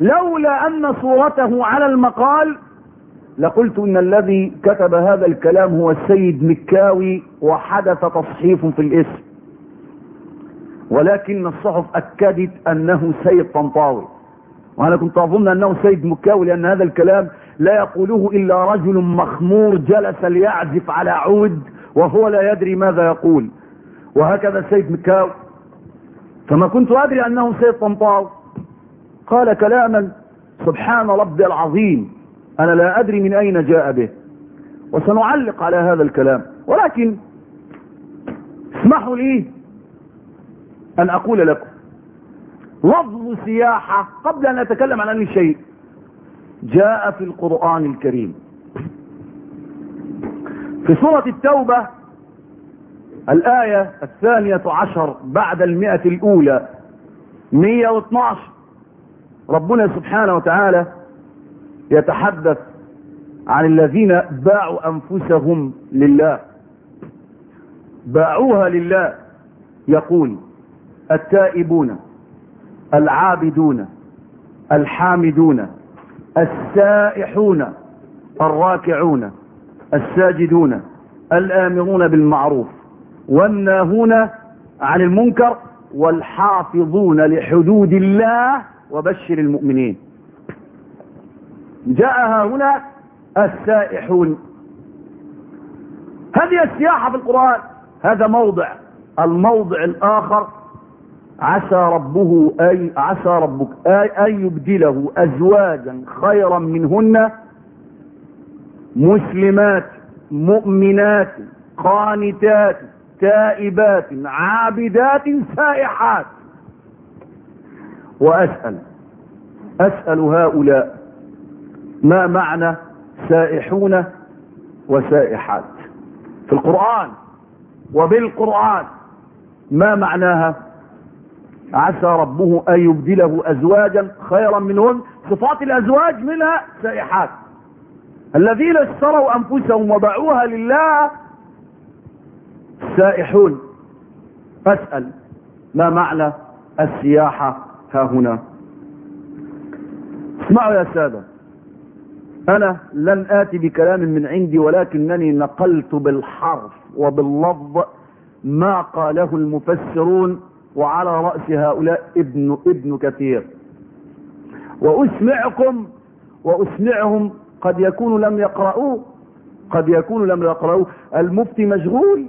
لولا أن صورته على المقال لقلت إن الذي كتب هذا الكلام هو السيد مكاوي وحدث تصحيف في الاسم. ولكن الصحف أكدت أنه سيد طنطاوي. وأنا كنت أظن أنه سيد مكاوي لأن هذا الكلام لا يقوله إلا رجل مخمور جلس ليعزف على عود وهو لا يدري ماذا يقول. وهكذا سيد مكاوي. فما كنت أدري أنه سيد طنطاوي. قال كلاما سبحان ربي العظيم أنا لا أدري من أين جاء به. وسنعلق على هذا الكلام. ولكن اسمحوا لي أن أقول لكم. لفظ سياحة قبل أن أتكلم عن أي شيء. جاء في القرآن الكريم. في سورة التوبة الآية الثانية عشر بعد المئة الأولى 112 ربنا سبحانه وتعالى يتحدث عن الذين باعوا أنفسهم لله. باعوها لله يقول التائبون. العابدون الحامدون السائحون الراكعون الساجدون الآمرون بالمعروف والناهون عن المنكر والحافظون لحدود الله وبشر المؤمنين. جاءها هنا السائحون. هذه السياحة في القرآن هذا موضع الموضع الآخر عسى ربه أي عسى ربك أي أن يبدله أزواجا خيرا منهن مسلمات مؤمنات قانتات تائبات عابدات سائحات. وأسأل أسأل هؤلاء ما معنى سائحون وسائحات. في القرآن وبالقرآن ما معناها؟ عسى ربه أن يبدله أزواجا خيرا منهن. صفات الأزواج منها سائحات. الذين اشتروا أنفسهم وباعوها لله سائحون. أسأل ما معنى السياحة ها هنا؟ اسمعوا يا سادة أنا لن آتي بكلام من عندي ولكنني نقلت بالحرف وباللفظ ما قاله المفسرون وعلى رأس هؤلاء ابن ابن كثير. وأسمعكم وأسمعهم قد يكون لم يقرأوه قد يكون لم يقرأوه المفتي مشغول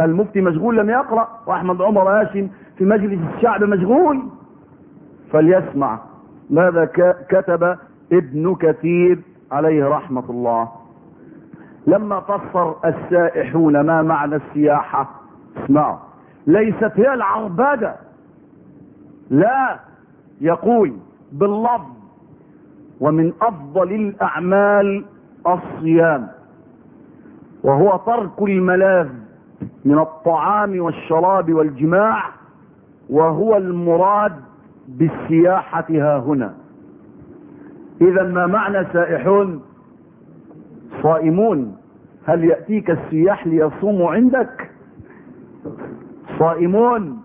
المفتي مشغول لم يقرأ. وأحمد عمر هاشم في مجلس الشعب مشغول. فليسمع ماذا كتب ابن كثير عليه رحمة الله. لما فسر السائحون ما معنى السياحة اسمعوا. ليست هي العربدة لا يقول باللفظ ومن أفضل الأعمال الصيام وهو ترك الملاذ من الطعام والشراب والجماع وهو المراد بالسياحة ها هنا. إذا ما معنى سائحون؟ صائمون. هل يأتيك السياح ليصوموا عندك؟ صائمون.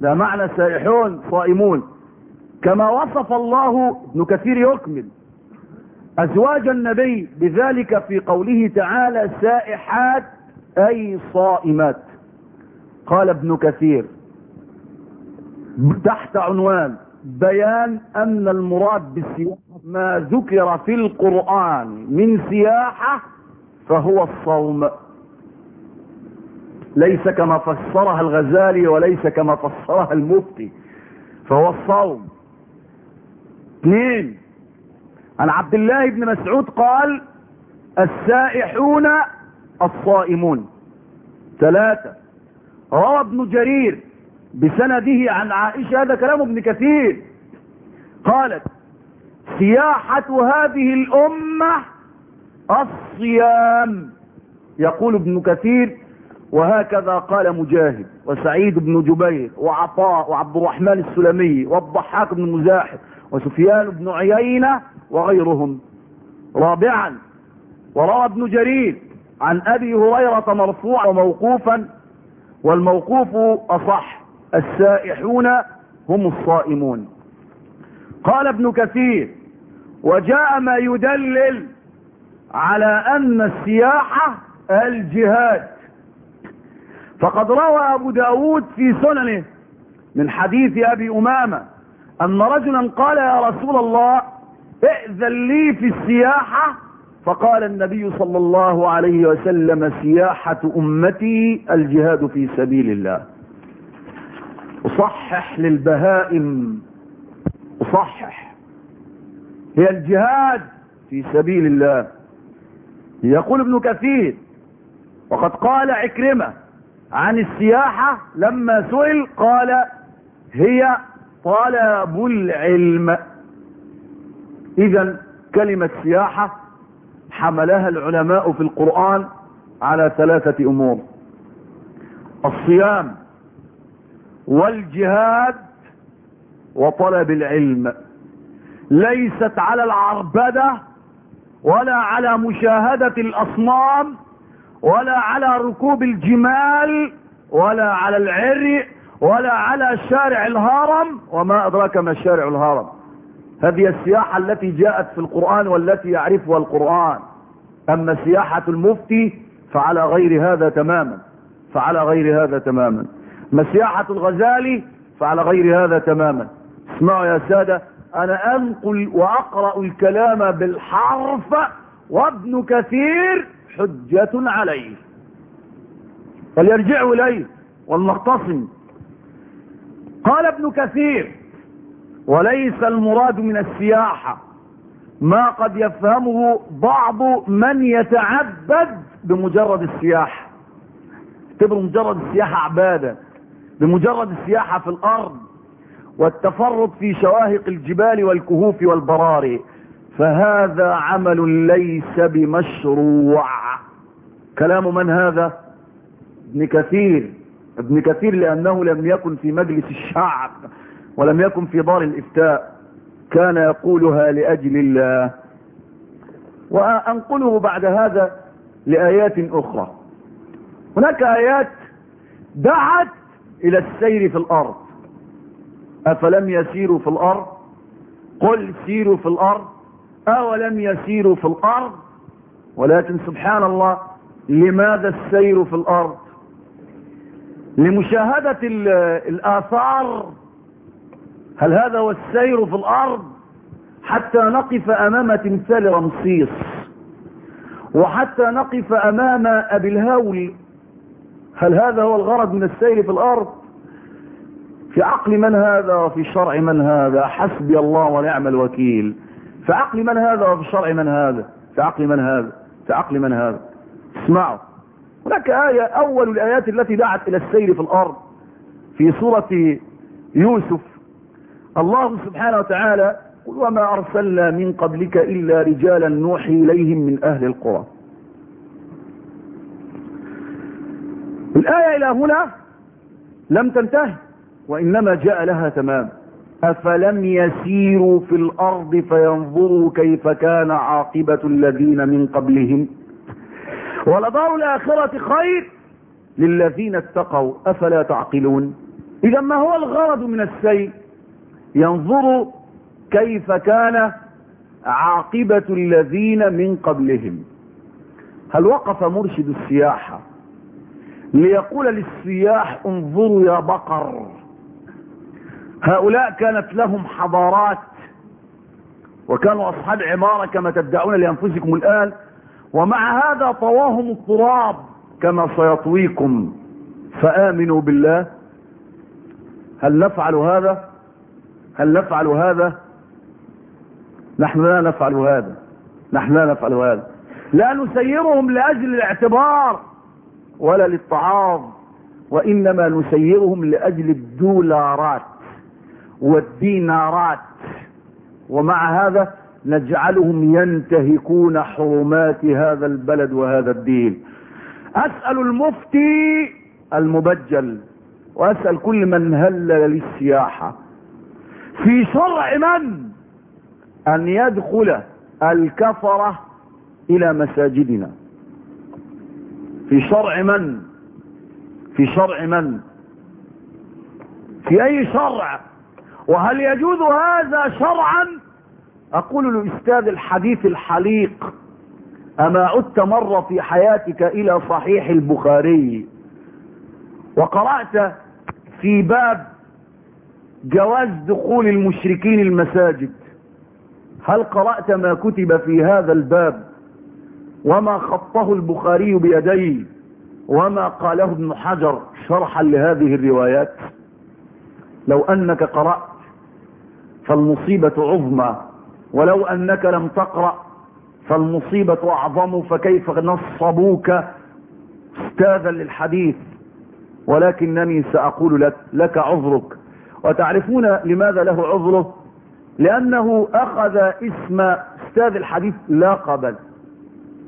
ده معنى سائحون صائمون. كما وصف الله ابن كثير يكمل. أزواج النبي بذلك في قوله تعالى سائحات أي صائمات. قال ابن كثير تحت عنوان بيان أن المراد بالسياحة ما ذكر في القرآن من سياحة فهو الصوم. ليس كما فسرها الغزالي وليس كما فسرها المفتي فهو الصوم. اثنين عن عبد الله بن مسعود قال السائحون الصائمون. ثلاثة روى ابن جرير بسنده عن عائشة هذا كلام ابن كثير قالت سياحة هذه الأمة الصيام. يقول ابن كثير وهكذا قال مجاهد وسعيد بن جبير وعطاء وعبد الرحمن السلمي والضحاك بن مزاحم وسفيان بن عيينة وغيرهم. رابعا وروى ابن جرير عن أبي هريرة مرفوعا وموقوفا والموقوف أصح السائحون هم الصائمون. قال ابن كثير وجاء ما يدلل على أن السياحة الجهاد. فقد روى أبو داود في سننه من حديث أبي أمامة أن رجلا قال يا رسول الله ائذن لي في السياحة فقال النبي صلى الله عليه وسلم سياحة أمتي الجهاد في سبيل الله. أصحح للبهائم. أصحح. هي الجهاد في سبيل الله. يقول ابن كثير وقد قال عكرمة عن السياحة لما سئل قال هي طلب العلم. اذا كلمة سياحة حملها العلماء في القرآن على ثلاثة أمور. الصيام والجهاد وطلب العلم. ليست على العربدة ولا على مشاهدة الأصنام ولا على ركوب الجمال ولا على العري ولا على شارع الهرم وما أدراك ما شارع الهرم. هذه السياحة التي جاءت في القرآن والتي يعرفها القرآن. أما سياحة المفتي فعلى غير هذا تماما. فعلى غير هذا تماما. أما سياحة الغزالي فعلى غير هذا تماما. اسمعوا يا سادة أنا أنقل وأقرأ الكلام بالحرف وابن كثير حجة عليه. فليرجعوا إليه ولنختصم قال ابن كثير وليس المراد من السياحة. ما قد يفهمه بعض من يتعبد بمجرد السياحة. اعتبروا مجرد السياحة عبادة بمجرد السياحة في الأرض. والتفرد في شواهق الجبال والكهوف والبراري. فهذا عمل ليس بمشروع. كلام من هذا؟ ابن كثير. ابن كثير لأنه لم يكن في مجلس الشعب ولم يكن في دار الإفتاء. كان يقولها لأجل الله. وأنقله بعد هذا لآيات أخرى. هناك آيات دعت إلى السير في الأرض. أفلم يسيروا في الأرض؟ قل سيروا في الأرض. أولم يسيروا في الأرض؟ ولكن سبحان الله لماذا السير في الأرض؟ لمشاهدة الآثار. هل هذا هو السير في الأرض؟ حتى نقف أمام تمثال رمسيس. وحتى نقف أمام أبي الهول. هل هذا هو الغرض من السير في الأرض؟ في عقل من هذا وفي شرع من هذا؟ حسبي الله ونعم الوكيل. في عقل من هذا وفي شرع من هذا؟ في عقل من هذا؟ في عقل من هذا؟ اسمعوا. هناك آية أول الآيات التي دعت إلى السير في الأرض في سورة يوسف. الله سبحانه وتعالى قل وما أرسلنا من قبلك إلا رجالا نوحي إليهم من أهل القرى. الآية إلى هنا لم تنتهي وإنما جاء لها تمام. أفلم يسيروا في الأرض فينظروا كيف كان عاقبة الذين من قبلهم؟ ولدار الآخرة خير للذين اتقوا أفلا تعقلون؟ إذا ما هو الغرض من السير؟ ينظروا كيف كان عاقبة الذين من قبلهم. هل وقف مرشد السياحة ليقول للسياح انظروا يا بقر هؤلاء كانت لهم حضارات وكانوا أصحاب عمارة كما تدعون لأنفسكم الآن ومع هذا طواهم التراب كما سيطويكم. فآمنوا بالله. هل نفعل هذا؟ هل نفعل هذا؟ نحن لا نفعل هذا. نحن لا نفعل هذا. لا نسيرهم لأجل الاعتبار ولا للطعام وإنما نسيرهم لأجل الدولارات والدينارات. ومع هذا نجعلهم ينتهكون حرمات هذا البلد وهذا الدين. أسأل المفتي المبجل وأسأل كل من هلل للسياحة في شرع من؟ أن يدخل الكفرة إلى مساجدنا. في شرع من؟ في شرع من؟ في أي شرع؟ وهل يجوز هذا شرعا؟ أقول لأستاذ الحديث الحليق أما عدت مرة في حياتك إلى صحيح البخاري؟ وقرأت في باب جواز دخول المشركين المساجد. هل قرأت ما كتب في هذا الباب؟ وما خطه البخاري بيديه؟ وما قاله ابن حجر شرحا لهذه الروايات؟ لو أنك قرأت فالمصيبة عظمى. ولو أنك لم تقرأ فالمصيبة أعظم فكيف نصبوك أستاذا للحديث ولكنني سأقول لك لك عذرك. وتعرفون لماذا له عذره؟ لأنه أخذ اسم أستاذ الحديث لا قبل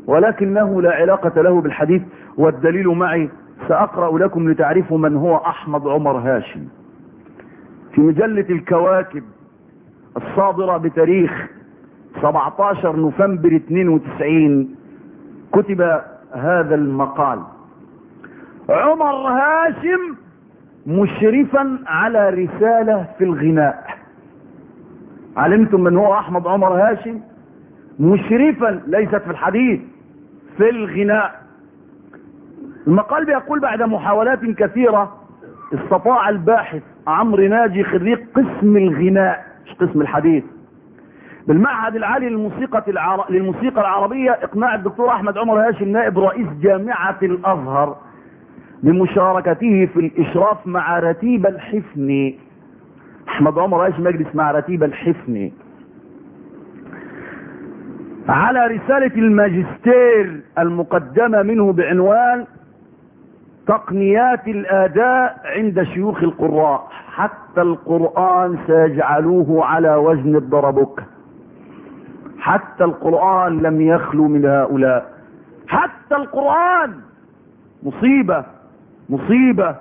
ولكنه لا علاقة له بالحديث والدليل معي سأقرأ لكم لتعرفوا من هو أحمد عمر هاشم. في مجلة الكواكب الصادرة بتاريخ 17 نوفمبر 92 كتب هذا المقال. عمر هاشم مشرفا على رسالة في الغناء. علمتم من هو أحمد عمر هاشم؟ مشرفا ليست في الحديث في الغناء. المقال بيقول بعد محاولات كثيرة استطاع الباحث عمرو ناجي خريج قسم الغناء قسم الحديث. بالمعهد العالي للموسيقى العر... للموسيقى العربية إقناع الدكتور أحمد عمر هاشم نائب رئيس جامعة الأزهر بمشاركته في الإشراف مع رتيب الحفني أحمد عمر هاشم يجلس مع رتيب الحفني على رسالة الماجستير المقدمة منه بعنوان تقنيات الآداء عند شيوخ القراء. حتى القرآن سيجعلوه على وزن الضربك. حتى القرآن لم يخلو من هؤلاء. حتى القرآن! مصيبة! مصيبة!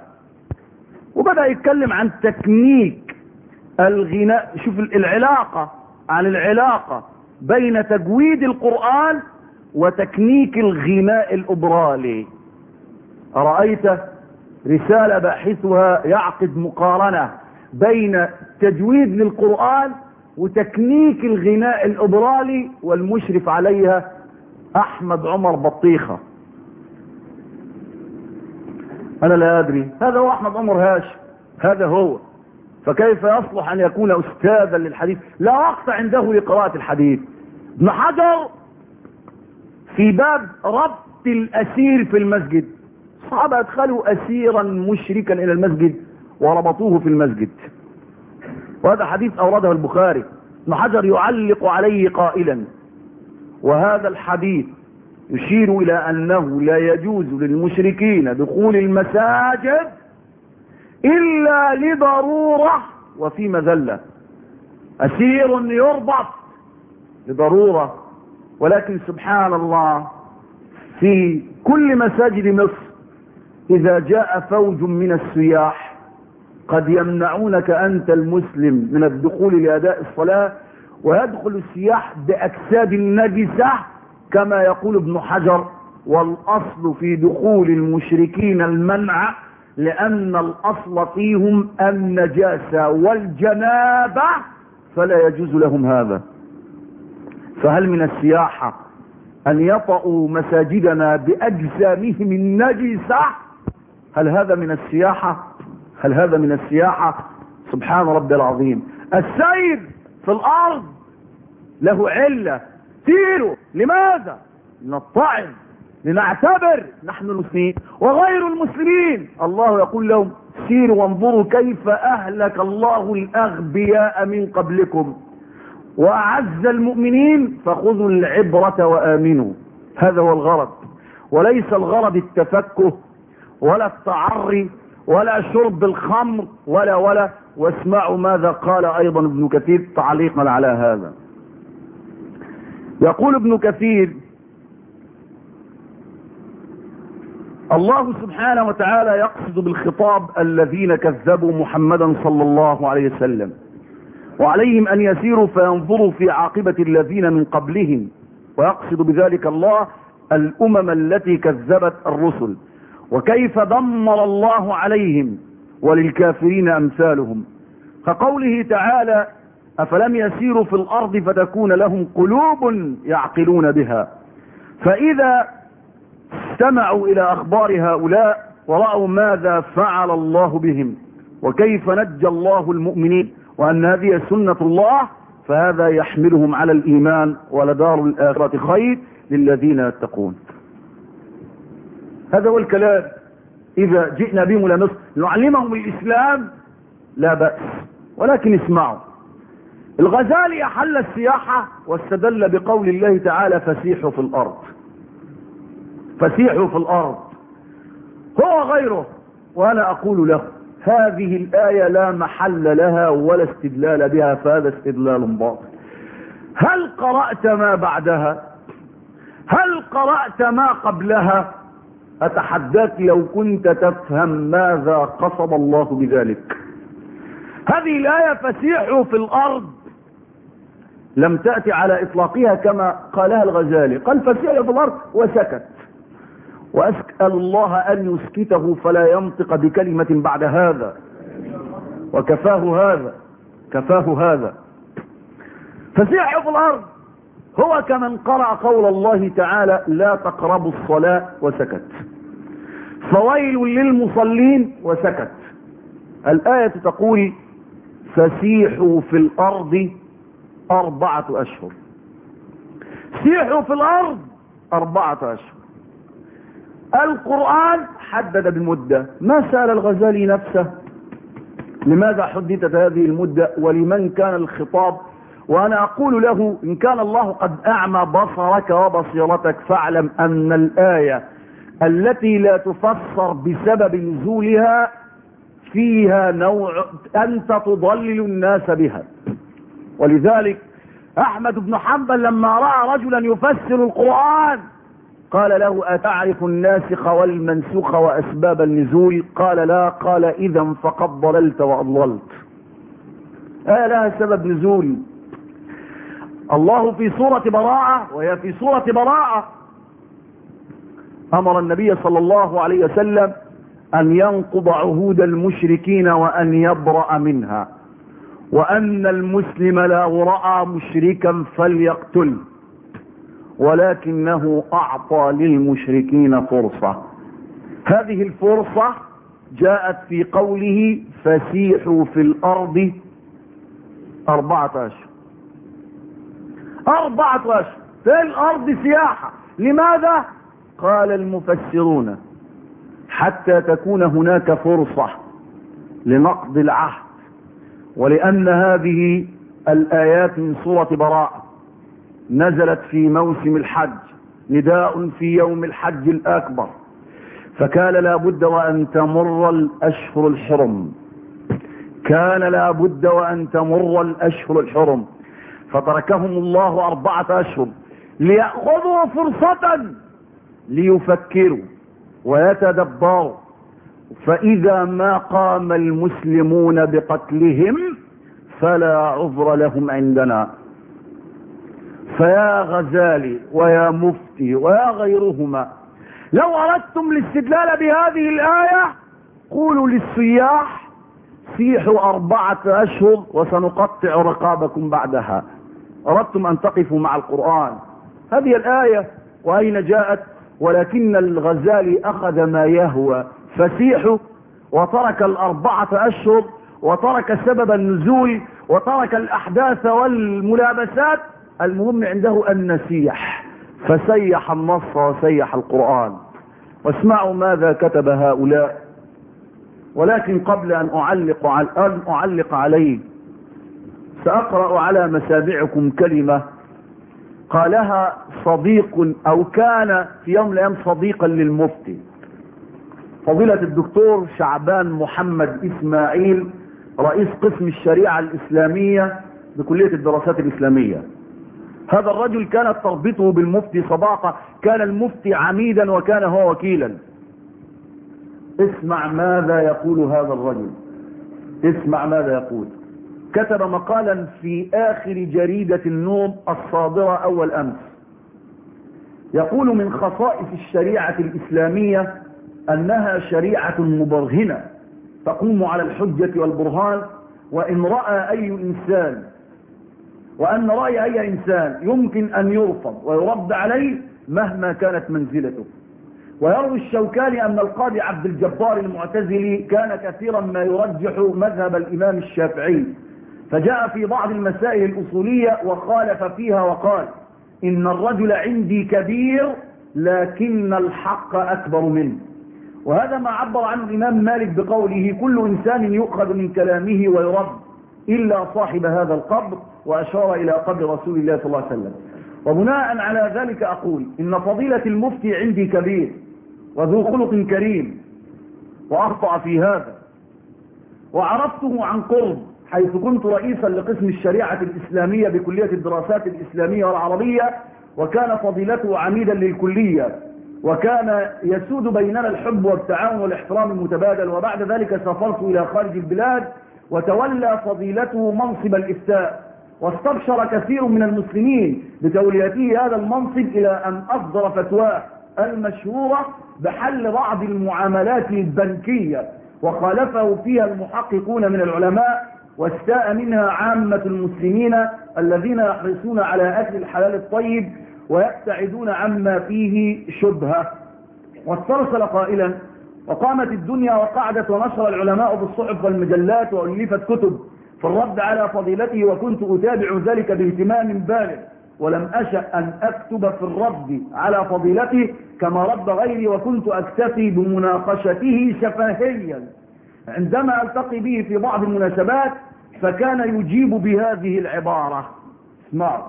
وبدأ يتكلم عن تكنيك الغناء. شوف العلاقة عن العلاقة بين تجويد القرآن وتكنيك الغناء الأوبرالي. أرأيت رسالة باحثها يعقد مقارنة بين تجويد للقرآن وتكنيك الغناء الأوبرالي والمشرف عليها أحمد عمر بطيخة. أنا لا أدري. هذا هو أحمد عمر هاشم هذا هو. فكيف يصلح أن يكون أستاذا للحديث؟ لا وقت عنده لقراءة الحديث. ابن حجر في باب ربط الأسير في المسجد. الصحابة أدخلوا أسيرا مشركا إلى المسجد وربطوه في المسجد. وهذا حديث أورده البخاري. ابن حجر يعلق عليه قائلا. وهذا الحديث يشير إلى أنه لا يجوز للمشركين دخول المساجد إلا لضرورة وفي مذلة. أسير يربط لضرورة ولكن سبحان الله في كل مساجد مصر إذا جاء فوج من السياح قد يمنعونك أنت المسلم من الدخول لأداء الصلاة ويدخل السياح بأجساد نجسة كما يقول ابن حجر والأصل في دخول المشركين المنع لأن الأصل فيهم النجاسة والجنابة فلا يجوز لهم هذا. فهل من السياحة أن يطأوا مساجدنا بأجسامهم النجسة؟ هل هذا من السياحة؟ هل هذا من السياحة؟ سبحان ربي العظيم. السير في الأرض له علة. سيروا لماذا؟ نطعم لنعتبر نحن المسلمين. وغير المسلمين. الله يقول لهم سيروا وانظروا كيف أهلك الله الأغبياء من قبلكم. وأعز المؤمنين فخذوا العبرة وآمنوا. هذا هو الغرض. وليس الغرض التفكه. ولا التعري ولا شرب الخمر ولا ولا. واسمعوا ماذا قال أيضا ابن كثير تعليقا على هذا. يقول ابن كثير الله سبحانه وتعالى يقصد بالخطاب الذين كذبوا محمدا صلى الله عليه وسلم وعليهم أن يسيروا فينظروا في عاقبة الذين من قبلهم. ويقصد بذلك الله الأمم التي كذبت الرسل. وكيف دمر الله عليهم وللكافرين أمثالهم. كقوله تعالى أفلم يسيروا في الأرض فتكون لهم قلوب يعقلون بها. فإذا استمعوا إلى أخبار هؤلاء ورأوا ماذا فعل الله بهم وكيف نجى الله المؤمنين وأن هذه سنة الله فهذا يحملهم على الإيمان ولدار الآخرة خير للذين يتقون. هذا هو الكلام. إذا جئنا بهم إلى مصر نعلمهم الإسلام لا بأس ولكن اسمعوا. الغزالي أحل السياحة واستدل بقول الله تعالى فسيحوا في الأرض. فسيحوا في الأرض. هو غيره وأنا أقول له هذه الآية لا محل لها ولا استدلال بها فهذا استدلال باطل. هل قرأت ما بعدها؟ هل قرأت ما قبلها؟ أتحداك لو كنت تفهم ماذا قصد الله بذلك. هذه الآية فسيحوا في الأرض. لم تأتي على إطلاقها كما قالها الغزالي. قال فسيحوا في الأرض وسكت. وأسأل الله أن يسكته فلا ينطق بكلمة بعد هذا. وكفاه هذا. كفاه هذا. فسيحوا في الأرض. هو كمن قرأ قول الله تعالى لا تقربوا الصلاة وسكت. فويل للمصلين وسكت. الآية تقول فسيحوا في الأرض أربعة أشهر. سيحوا في الأرض أربعة أشهر. القرآن حدد بمدة. ما سأل الغزالي نفسه لماذا حددت هذه المدة ولمن كان الخطاب وأنا أقول له إن كان الله قد أعمى بصرك وبصيرتك فاعلم أن الآية التي لا تفسر بسبب نزولها فيها نوع أنت تضلل الناس بها. ولذلك أحمد بن حنبل لما رأى رجلا يفسر القرآن قال له أتعرف الناسخ والمنسوخ وأسباب النزول؟ قال لا قال إذا فقد ضللت وأضللت. آه لها سبب نزول. الله في سورة براءة وهي في سورة براءة. أمر النبي صلى الله عليه وسلم أن ينقض عهود المشركين وأن يبرأ منها. وأن المسلم لا رأى مشركا فليقتله ولكنه أعطى للمشركين فرصة. هذه الفرصة جاءت في قوله فسيحوا في الأرض أربعة أشهر. أربعة أشهر في الأرض سياحة؟ لماذا؟ قال المفسرون حتى تكون هناك فرصة لنقض العهد ولأن هذه الآيات من سورة براءة نزلت في موسم الحج نداء في يوم الحج الأكبر. فكان لا بد وأن تمر الأشهر الحرم. كان لا بد وأن تمر الأشهر الحرم. فتركهم الله أربعة أشهر ليأخذوا فرصة ليفكروا ويتدبروا. فإذا ما قام المسلمون بقتلهم فلا عذر لهم عندنا. فيا غزالي ويا مفتي ويا غيرهما لو أردتم الاستدلال بهذه الآية قولوا للسياح سيحوا أربعة أشهر وسنقطع رقابكم بعدها. أردتم أن تقفوا مع القرآن. هذه الآية وأين جاءت؟ ولكن الغزالي أخذ ما يهوى. فسيحوا وترك الأربعة أشهر وترك سبب النزول وترك الأحداث والملابسات. المهم عنده النسيح فسيح النص وسيح القرآن. واسمعوا ماذا كتب هؤلاء. ولكن قبل أن أعلق, أن أعلق عليه سأقرأ على مسامعكم كلمة قالها صديق أو كان في يوم الأيام صديقا للمفتي. فضيلة الدكتور شعبان محمد إسماعيل رئيس قسم الشريعة الإسلامية بكلية الدراسات الإسلامية. هذا الرجل كانت تربطه بالمفتي صداقة كان المفتي عميدا وكان هو وكيلا. اسمع ماذا يقول هذا الرجل. اسمع ماذا يقول. كتب مقالا في آخر جريدة النوم الصادرة أول أمس. يقول من خصائص الشريعة الإسلامية أنها شريعة مبرهنة تقوم على الحجة والبرهان وإن رأى أي إنسان وأن رأي أي إنسان يمكن أن يرفض ويرد عليه مهما كانت منزلته. ويروي الشوكاني أن القاضي عبد الجبار المعتزلي كان كثيرا ما يرجح مذهب الإمام الشافعي فجاء في بعض المسائل الأصولية وخالف فيها وقال إن الرجل عندي كبير لكن الحق أكبر منه. وهذا ما عبر عنه الإمام مالك بقوله كل إنسان يؤخذ من كلامه ويرد إلا صاحب هذا القبر وأشار إلى قبر رسول الله صلى الله عليه وسلم. وبناء على ذلك أقول إن فضيلة المفتي عندي كبير وذو خلق كريم وأخطأ في هذا. وعرفته عن قرب حيث كنت رئيسا لقسم الشريعة الإسلامية بكلية الدراسات الإسلامية والعربية وكان فضيلته عميدا للكلية وكان يسود بيننا الحب والتعاون والاحترام المتبادل وبعد ذلك سافرت إلى خارج البلاد وتولى فضيلته منصب الإفتاء واستبشر كثير من المسلمين بتوليته هذا المنصب إلى أن أصدر فتواه المشهورة بحل بعض المعاملات البنكية وخالفه فيها المحققون من العلماء واستاء منها عامة المسلمين الذين يحرصون على أكل الحلال الطيب ويبتعدون عما فيه شبهة. واسترسل قائلا وقامت الدنيا وقعدت ونشر العلماء بالصحف والمجلات وألفت كتب في الرد على فضيلته وكنت أتابع ذلك باهتمام بالغ ولم أشأ أن أكتب في الرد على فضيلته كما رد غيري وكنت أكتفي بمناقشته شفهيا. عندما ألتقي به في بعض المناسبات فكان يجيب بهذه العبارة. اسمعوا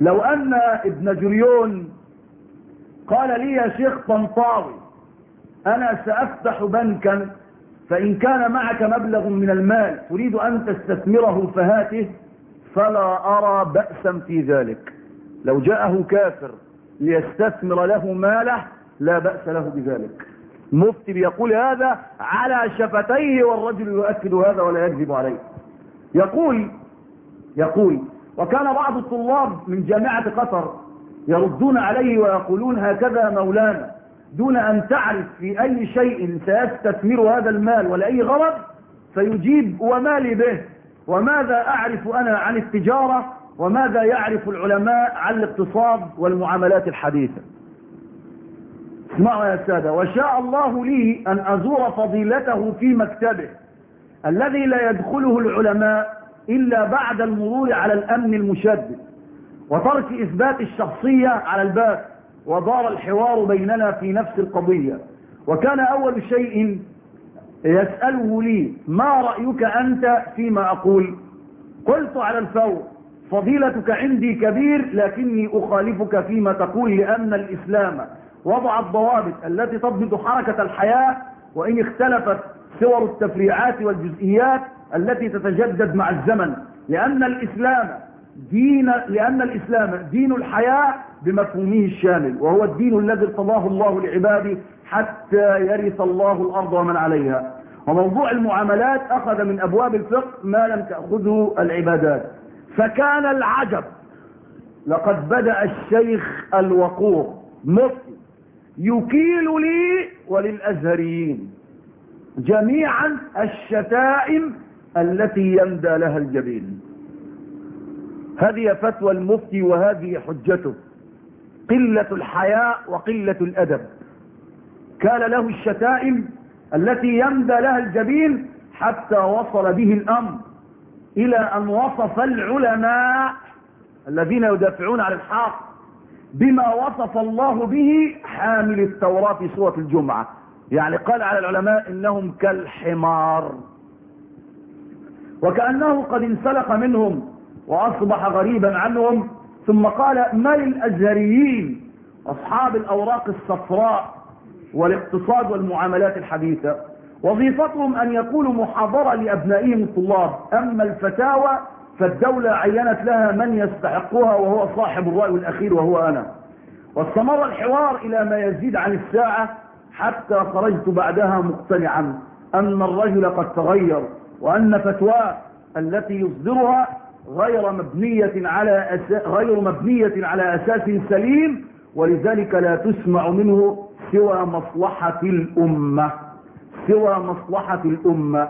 لو أن ابن جريون قال لي يا شيخ طنطاوي أنا سأفتح بنكا فإن كان معك مبلغ من المال تريد أن تستثمره فهاته فلا أرى بأسا في ذلك. لو جاءه كافر ليستثمر له ماله لا بأس له بذلك. مفتي بيقول هذا على شفتيه والرجل يؤكد هذا ولا يكذب عليه. يقول يقول وكان بعض الطلاب من جامعة قطر يردون عليه ويقولون هكذا مولانا دون أن تعرف في أي شيء سيستثمر هذا المال ولا أي غرض فيجيب وما لي به. وماذا أعرف أنا عن التجارة؟ وماذا يعرف العلماء عن الاقتصاد والمعاملات الحديثة؟ اسمعوا يا سادة وشاء الله لي أن أزور فضيلته في مكتبه الذي لا يدخله العلماء إلا بعد المرور على الأمن المشدد وترك إثبات الشخصية على الباب ودار الحوار بيننا في نفس القضية. وكان أول شيء يسأله لي ما رأيك أنت فيما أقول؟ قلت على الفور فضيلتك عندي كبير لكني أخالفك فيما تقول لأن الإسلام وضع الضوابط التي تضبط حركة الحياة وإن اختلفت صور التفريعات والجزئيات التي تتجدد مع الزمن. لأن الإسلام دين لأن الإسلام دين الحياة بمفهومه الشامل وهو الدين الذي ارتضاه الله لعباده حتى يرث الله الأرض ومن عليها. وموضوع المعاملات أخذ من أبواب الفقه ما لم تأخذه العبادات. فكان العجب لقد بدأ الشيخ الوقور مفتي يكيل لي وللأزهريين جميعا الشتائم التي يندى لها الجبين. هذه فتوى المفتي وهذه حجته. قلة الحياء وقلة الأدب. كان له الشتائم التي يندى لها الجبين حتى وصل به الأمر إلى أن وصف العلماء الذين يدافعون عن الحق بما وصف الله به حامل التوراة في سورة الجمعة. يعني قال على العلماء إنهم كالحمار. وكأنه قد انسلق منهم وأصبح غريبا عنهم. ثم قال ما للأزهريين؟ أصحاب الأوراق الصفراء والاقتصاد والمعاملات الحديثة. وظيفتهم أن يكونوا محاضرة لأبنائهم الطلاب. أما الفتاوى فالدولة عينت لها من يستحقها وهو صاحب الرأي الأخير وهو أنا. واستمر الحوار إلى ما يزيد عن الساعة حتى خرجت بعدها مقتنعا أن الرجل قد تغير وأن فتواه التي يصدرها غير مبنية على أساس غير مبنية على أساس سليم ولذلك لا تسمع منه سوى مصلحة الأمة سوى مصلحة الأمة.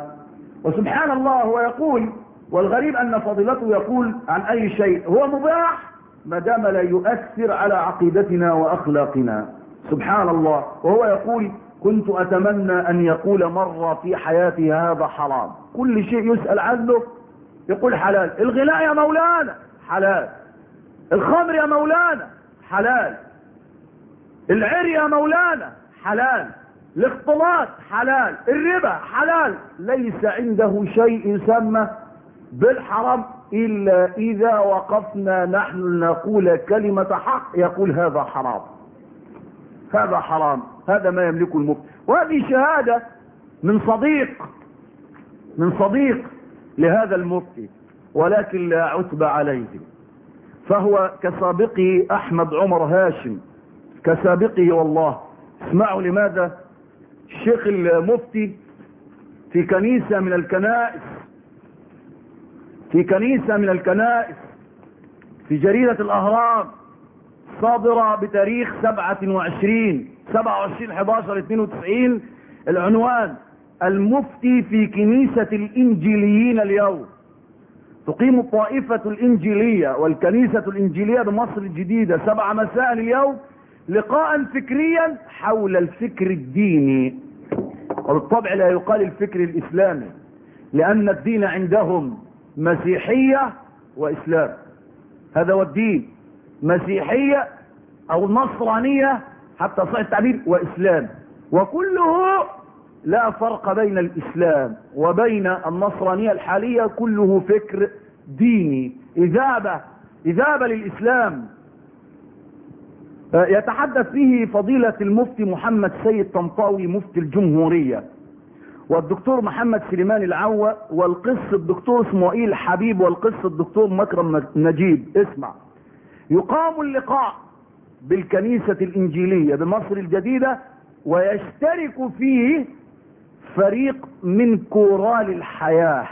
وسبحان الله هو يقول والغريب أن فضيلته يقول عن أي شيء هو مباح ما دام لا يؤثر على عقيدتنا وأخلاقنا. سبحان الله. وهو يقول كنت أتمنى أن يقول مرة في حياتي هذا حرام. كل شيء يسأل عنه يقول حلال. الغناء يا مولانا حلال. الخمر يا مولانا حلال. العر يا مولانا حلال. الاختلاط حلال. الربا حلال. ليس عنده شيء يسمى بالحرام إلا إذا وقفنا نحن نقول كلمة حق يقول هذا حرام. هذا حرام. هذا ما يملكه المفتي وهذه شهادة من صديق من صديق لهذا المفتي ولكن لا عتب عليه. فهو كسابقه أحمد عمر هاشم. كسابقه والله. اسمعوا لماذا. الشيخ المفتي في كنيسة من الكنائس في كنيسة من الكنائس في جريدة الأهرام صادرة بتاريخ 27 27 11 92 العنوان المفتي في كنيسة الإنجيليين اليوم. تقيم الطائفة الإنجيلية والكنيسة الإنجيلية بمصر الجديدة سبع مساء اليوم لقاء فكريا حول الفكر الديني. وبالطبع لا يقال الفكر الإسلامي لأن الدين عندهم مسيحية وإسلام. هذا هو الدين. مسيحية أو نصرانية حتى صحيح التعبير وإسلام. وكله لا فرق بين الإسلام وبين النصرانية الحالية كله فكر ديني. إذابة إذابة للإسلام. يتحدث فيه فضيلة المفتي محمد سيد طنطاوي مفتي الجمهورية. والدكتور محمد سليمان العوة والقس الدكتور اسماعيل حبيب والقس الدكتور مكرم نجيب. اسمع. يقام اللقاء بالكنيسة الإنجيلية بمصر الجديدة ويشترك فيه فريق من كورال الحياة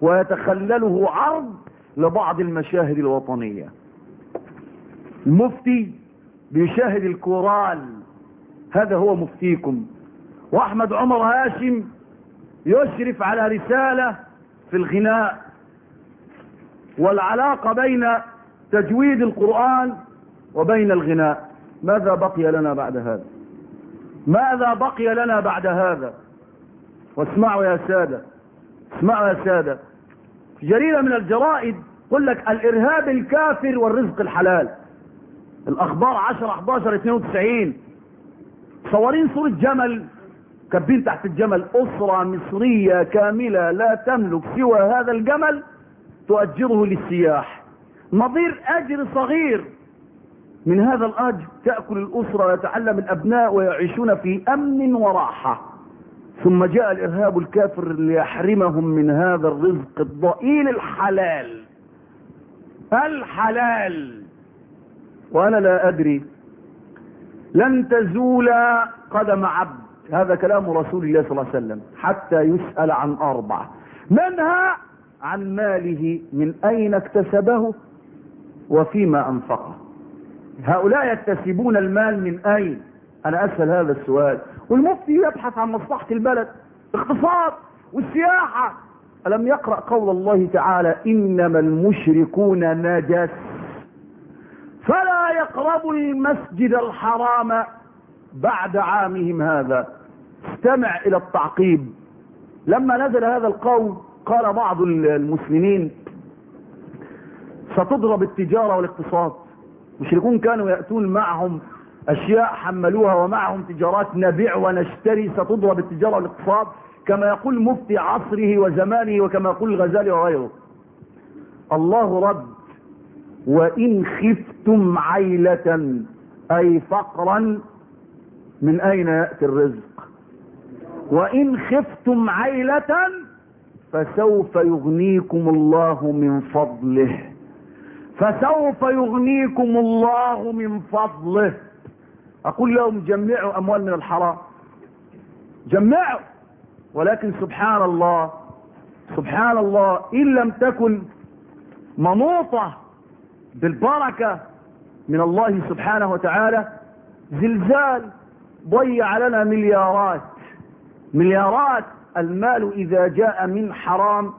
ويتخلله عرض لبعض المشاهد الوطنية. المفتي بيشاهد الكورال. هذا هو مفتيكم. وأحمد عمر هاشم يشرف على رسالة في الغناء. والعلاقة بين تجويد القرآن وبين الغناء. ماذا بقي لنا بعد هذا؟ ماذا بقي لنا بعد هذا؟ واسمعوا يا سادة اسمعوا يا سادة. في جريدة من الجرائد يقول لك الإرهاب الكافر والرزق الحلال. الأخبار 10 11 92 صورين صورة جمل كبين تحت الجمل أسرة مصرية كاملة لا تملك سوى هذا الجمل تؤجره للسياح. نظير أجر صغير. من هذا الأجر تأكل الأسرة ويتعلم الأبناء ويعيشون في أمن وراحة. ثم جاء الإرهاب الكافر ليحرمهم من هذا الرزق الضئيل الحلال. الحلال. وأنا لا أدري. لن تزول قدم عبد. هذا كلام رسول الله صلى الله عليه وسلم حتى يسأل عن أربع منها عن ماله من أين اكتسبه؟ وفيما أنفقه. هؤلاء يكتسبون المال من أين؟ أنا أسأل هذا السؤال. والمفتي يبحث عن مصلحة البلد اقتصاد والسياحة. ألم يقرأ قول الله تعالى إنما المشركون نجس. فلا يقربوا المسجد الحرام بعد عامهم هذا. استمع إلى التعقيب. لما نزل هذا القول قال بعض المسلمين ستضرب التجارة والاقتصاد. المشركون كانوا يأتون معهم أشياء حملوها ومعهم تجارات نبيع ونشتري ستضرب التجارة والاقتصاد. كما يقول مفتي عصره وزمانه وكما يقول الغزالي وغيره. الله رد وإن خفتم عيلة أي فقرا من أين يأتي الرزق؟ وإن خفتم عيلة فسوف يغنيكم الله من فضله. فسوف يغنيكم الله من فضله. أقول لهم جمعوا أموال من الحرام. جمعوا. ولكن سبحان الله سبحان الله إن لم تكن منوطة بالبركة من الله سبحانه وتعالى زلزال ضيع لنا مليارات. مليارات المال إذا جاء من حرام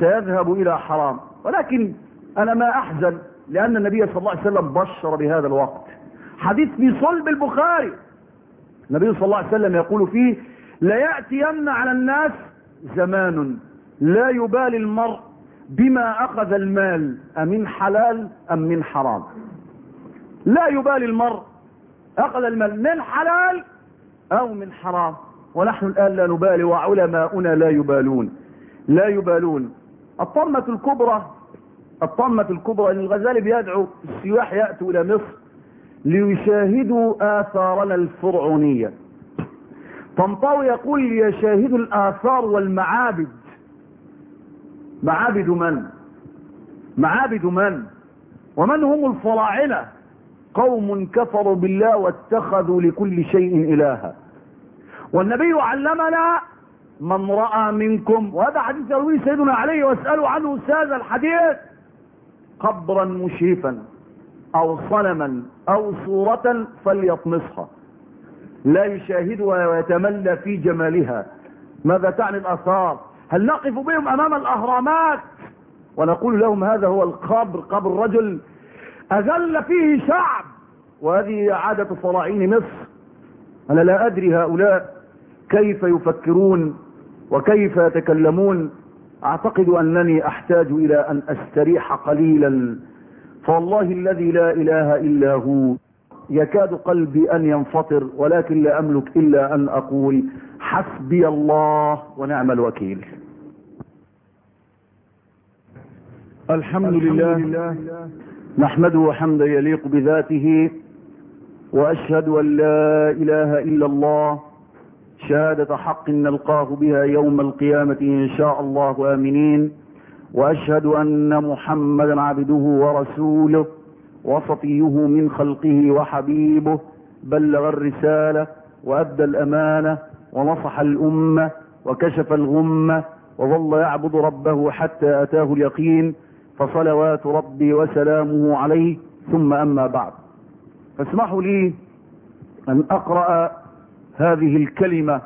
سيذهب إلى حرام. ولكن أنا ما أحزن لأن النبي صلى الله عليه وسلم بشر بهذا الوقت. حديث في صلب البخاري. النبي صلى الله عليه وسلم يقول فيه ليأتين على الناس زمان لا يبالي المرء بما أخذ المال أمن حلال أم من حرام. لا يبالي المرء أخذ المال من حلال أو من حرام. ونحن الآن لا نبالي وعلماؤنا لا يبالون. لا يبالون. الطمة الكبرى الطمة الكبرى الغزالي بيدعو السياح يأتوا إلى مصر ليشاهدوا آثارنا الفرعونية. طنطاوي يقول ليشاهدوا الآثار والمعابد. معابد من؟ معابد من؟ ومن هم الفراعنة؟ قوم كفروا بالله واتخذوا لكل شيء إلها. والنبي علمنا من رأى منكم وهذا حديث يرويه سيدنا عليه واسألوا عنه هذا الحديث قبرا مشرفا أو صنما أو صورة فليطمسها لا يشاهدها ويتملى في جمالها. ماذا تعني الأثار؟ هل نقف بهم أمام الأهرامات؟ ونقول لهم هذا هو القبر قبر رجل أذل فيه شعب وهذه عادة فراعين مصر. أنا لا أدري هؤلاء كيف يفكرون وكيف يتكلمون؟ أعتقد أنني أحتاج إلى أن أستريح قليلا. فوالله الذي لا إله إلا هو. يكاد قلبي أن ينفطر ولكن لا أملك إلا أن أقول حسبي الله ونعم الوكيل. الحمد لله. نحمده حمدا يليق بذاته وأشهد أن لا إله إلا الله شهادة حق نلقاه بها يوم القيامة إن شاء الله آمنين. وأشهد أن محمدا عبده ورسوله وصفيه من خلقه وحبيبه بلغ الرسالة وأدى الأمانة ونصح الأمة وكشف الغمة وظل يعبد ربه حتى أتاه اليقين فصلوات ربي وسلامه عليه. ثم أما بعد. فاسمحوا لي أن أقرأ هذه الكلمة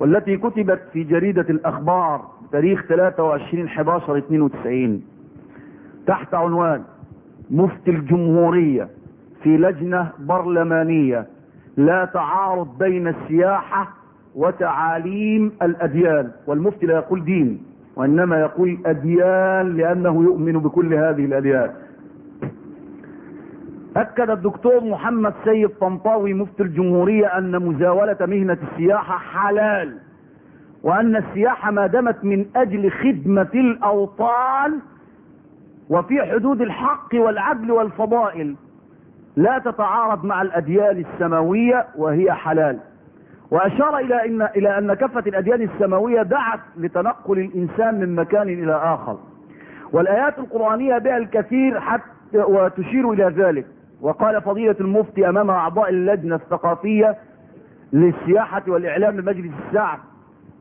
والتي كتبت في جريدة الأخبار تاريخ 23 11 92 تحت عنوان مفتي الجمهورية في لجنة برلمانية. لا تعارض بين السياحة وتعاليم الأديان. والمفتي لا يقول دين وإنما يقول أديان لأنه يؤمن بكل هذه الأديان. أكد الدكتور محمد سيد طنطاوي مفتي الجمهورية أن مزاولة مهنة السياحة حلال وأن السياحة ما دامت من أجل خدمة الأوطان وفي حدود الحق والعدل والفضائل لا تتعارض مع الأديان السماوية وهي حلال. وأشار إلى أن, إلى أن كافة الأديان السماوية دعت لتنقل الإنسان من مكان إلى آخر. والآيات القرآنية بها الكثير حتى وتشير إلى ذلك. وقال فضيلة المفتي أمام أعضاء اللجنة الثقافية للسياحة والإعلام لمجلس الشعب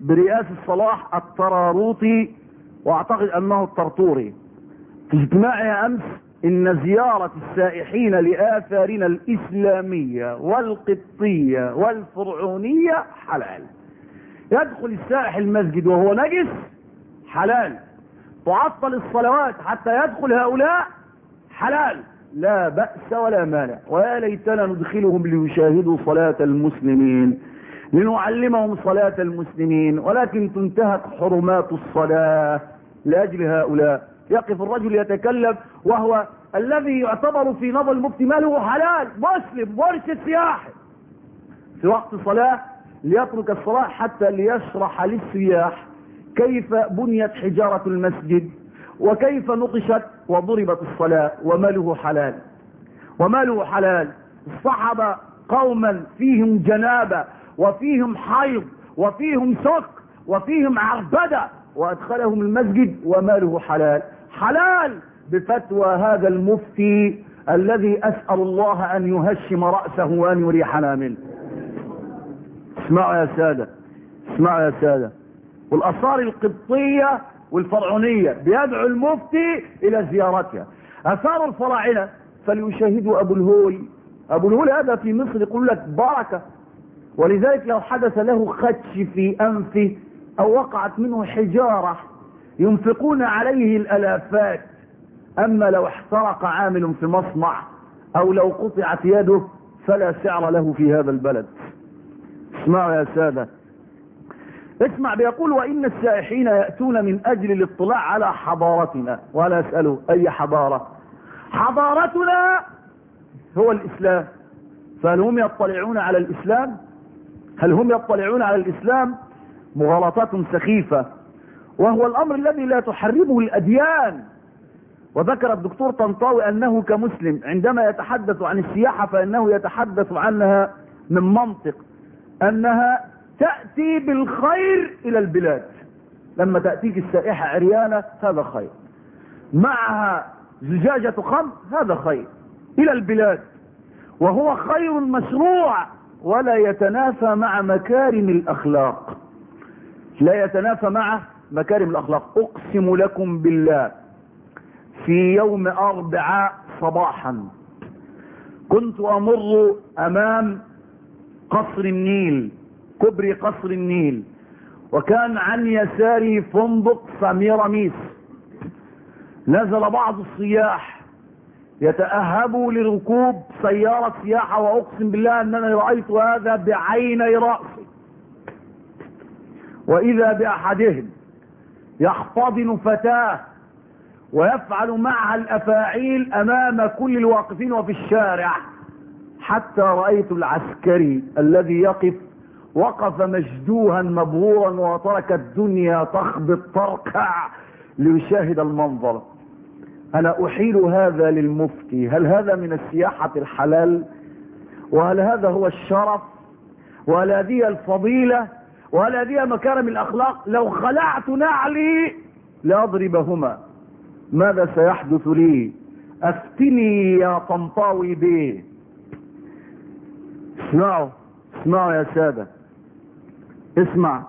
برئاسة صلاح الطراروطي وأعتقد أنه الطرطوري. في اجتماعها أمس إن زيارة السائحين لآثارنا الإسلامية والقبطية والفرعونية حلال. يدخل السائح المسجد وهو نجس حلال. تعطل الصلوات حتى يدخل هؤلاء حلال. لا بأس ولا مانع. ويا ليتنا ندخلهم ليشاهدوا صلاة المسلمين لنعلمهم صلاة المسلمين ولكن تنتهك حرمات الصلاة لأجل هؤلاء. يقف الرجل يتكلم وهو الذي يعتبر في نظر المفتي ماله حلال مسلم مرشد سياحي في وقت صلاة ليترك الصلاة حتى ليشرح للسياح كيف بنيت حجارة المسجد. وكيف نقشت وضربت الصلاة وماله حلال؟ وماله حلال. الصحبة قوما فيهم جنابة وفيهم حيض وفيهم سك وفيهم عربدة وأدخلهم المسجد وماله حلال. حلال بفتوى هذا المفتي الذي أسأل الله أن يهشم رأسه وأن يريحنا منه. اسمعوا يا سادة اسمعوا يا سادة. والآثار القبطية والفرعونية بيدعو المفتي إلى زيارتها. آثار الفراعنة فليشاهدوا أبو الهول. أبو الهول هذا في مصر يقول لك بركة ولذلك لو حدث له خدش في أنفه أو وقعت منه حجارة ينفقون عليه الألافات. أما لو احترق عامل في مصنع أو لو قطعت يده فلا سعر له في هذا البلد. اسمعوا يا سادة اسمع بيقول وإن السائحين يأتون من أجل الاطلاع على حضارتنا. ولا أسأله أي حضارة؟ حضارتنا هو الإسلام. فهل هم يطلعون على الإسلام؟ هل هم يطلعون على الإسلام؟ مغالطات سخيفة. وهو الأمر الذي لا تحرمه الأديان. وذكر الدكتور طنطاوي أنه كمسلم عندما يتحدث عن السياحة فإنه يتحدث عنها من منطق أنها تأتي بالخير إلى البلاد. لما تأتيك السائحة عريانة هذا خير. معها زجاجة خمر هذا خير. إلى البلاد. وهو خير مشروع. ولا يتنافى مع مكارم الأخلاق. لا يتنافى مع مكارم الأخلاق. أقسم لكم بالله في يوم أربعاء صباحا كنت أمر أمام قصر النيل. كبري قصر النيل وكان عن يساري فندق سميرميس نزل بعض السياح يتأهبوا لركوب سيارة سياحة وأقسم بالله أنني رأيت هذا بعيني رأسي. وإذا بأحدهم يحتضن فتاة ويفعل معها الأفاعيل أمام كل الواقفين وفي الشارع حتى رأيت العسكري الذي يقف وقف مجدوها مبهورا وترك الدنيا تخبط تركع ليشاهد المنظر. أنا أحيل هذا للمفتي؟ هل هذا من السياحة الحلال؟ وهل هذا هو الشرف؟ وهل هذه الفضيلة؟ وهل هذه مكارم الأخلاق؟ لو خلعت نعلي لأضربهما ماذا سيحدث لي؟ أفتني يا طنطاوي بيه اسمعوا اسمعوا يا سادة. اسمع.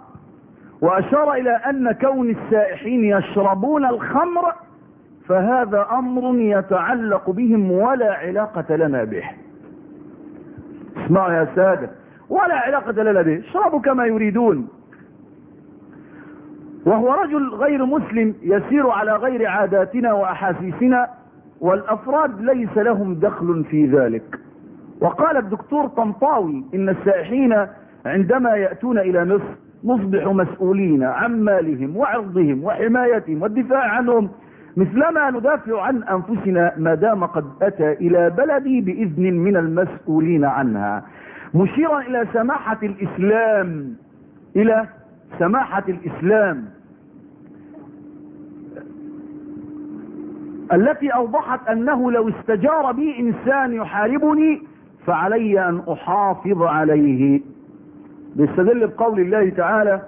وأشار إلى أن كون السائحين يشربون الخمر فهذا أمر يتعلق بهم ولا علاقة لنا به. اسمعوا يا سادة ولا علاقة لنا به اشربوا كما يريدون. وهو رجل غير مسلم يسير على غير عاداتنا وأحاسيسنا والأفراد ليس لهم دخل في ذلك. وقال الدكتور طنطاوي إن السائحين عندما يأتون إلى مصر نصبح مسؤولين عن مالهم وعرضهم وحمايتهم والدفاع عنهم. مثلما ندافع عن أنفسنا ما دام قد أتى إلى بلدي بإذن من المسؤولين عنها. مشيرا إلى سماحة الإسلام إلى سماحة الإسلام. التي أوضحت أنه لو استجار بي إنسان يحاربني فعلي أن أحافظ عليه. بيستدل بقول الله تعالى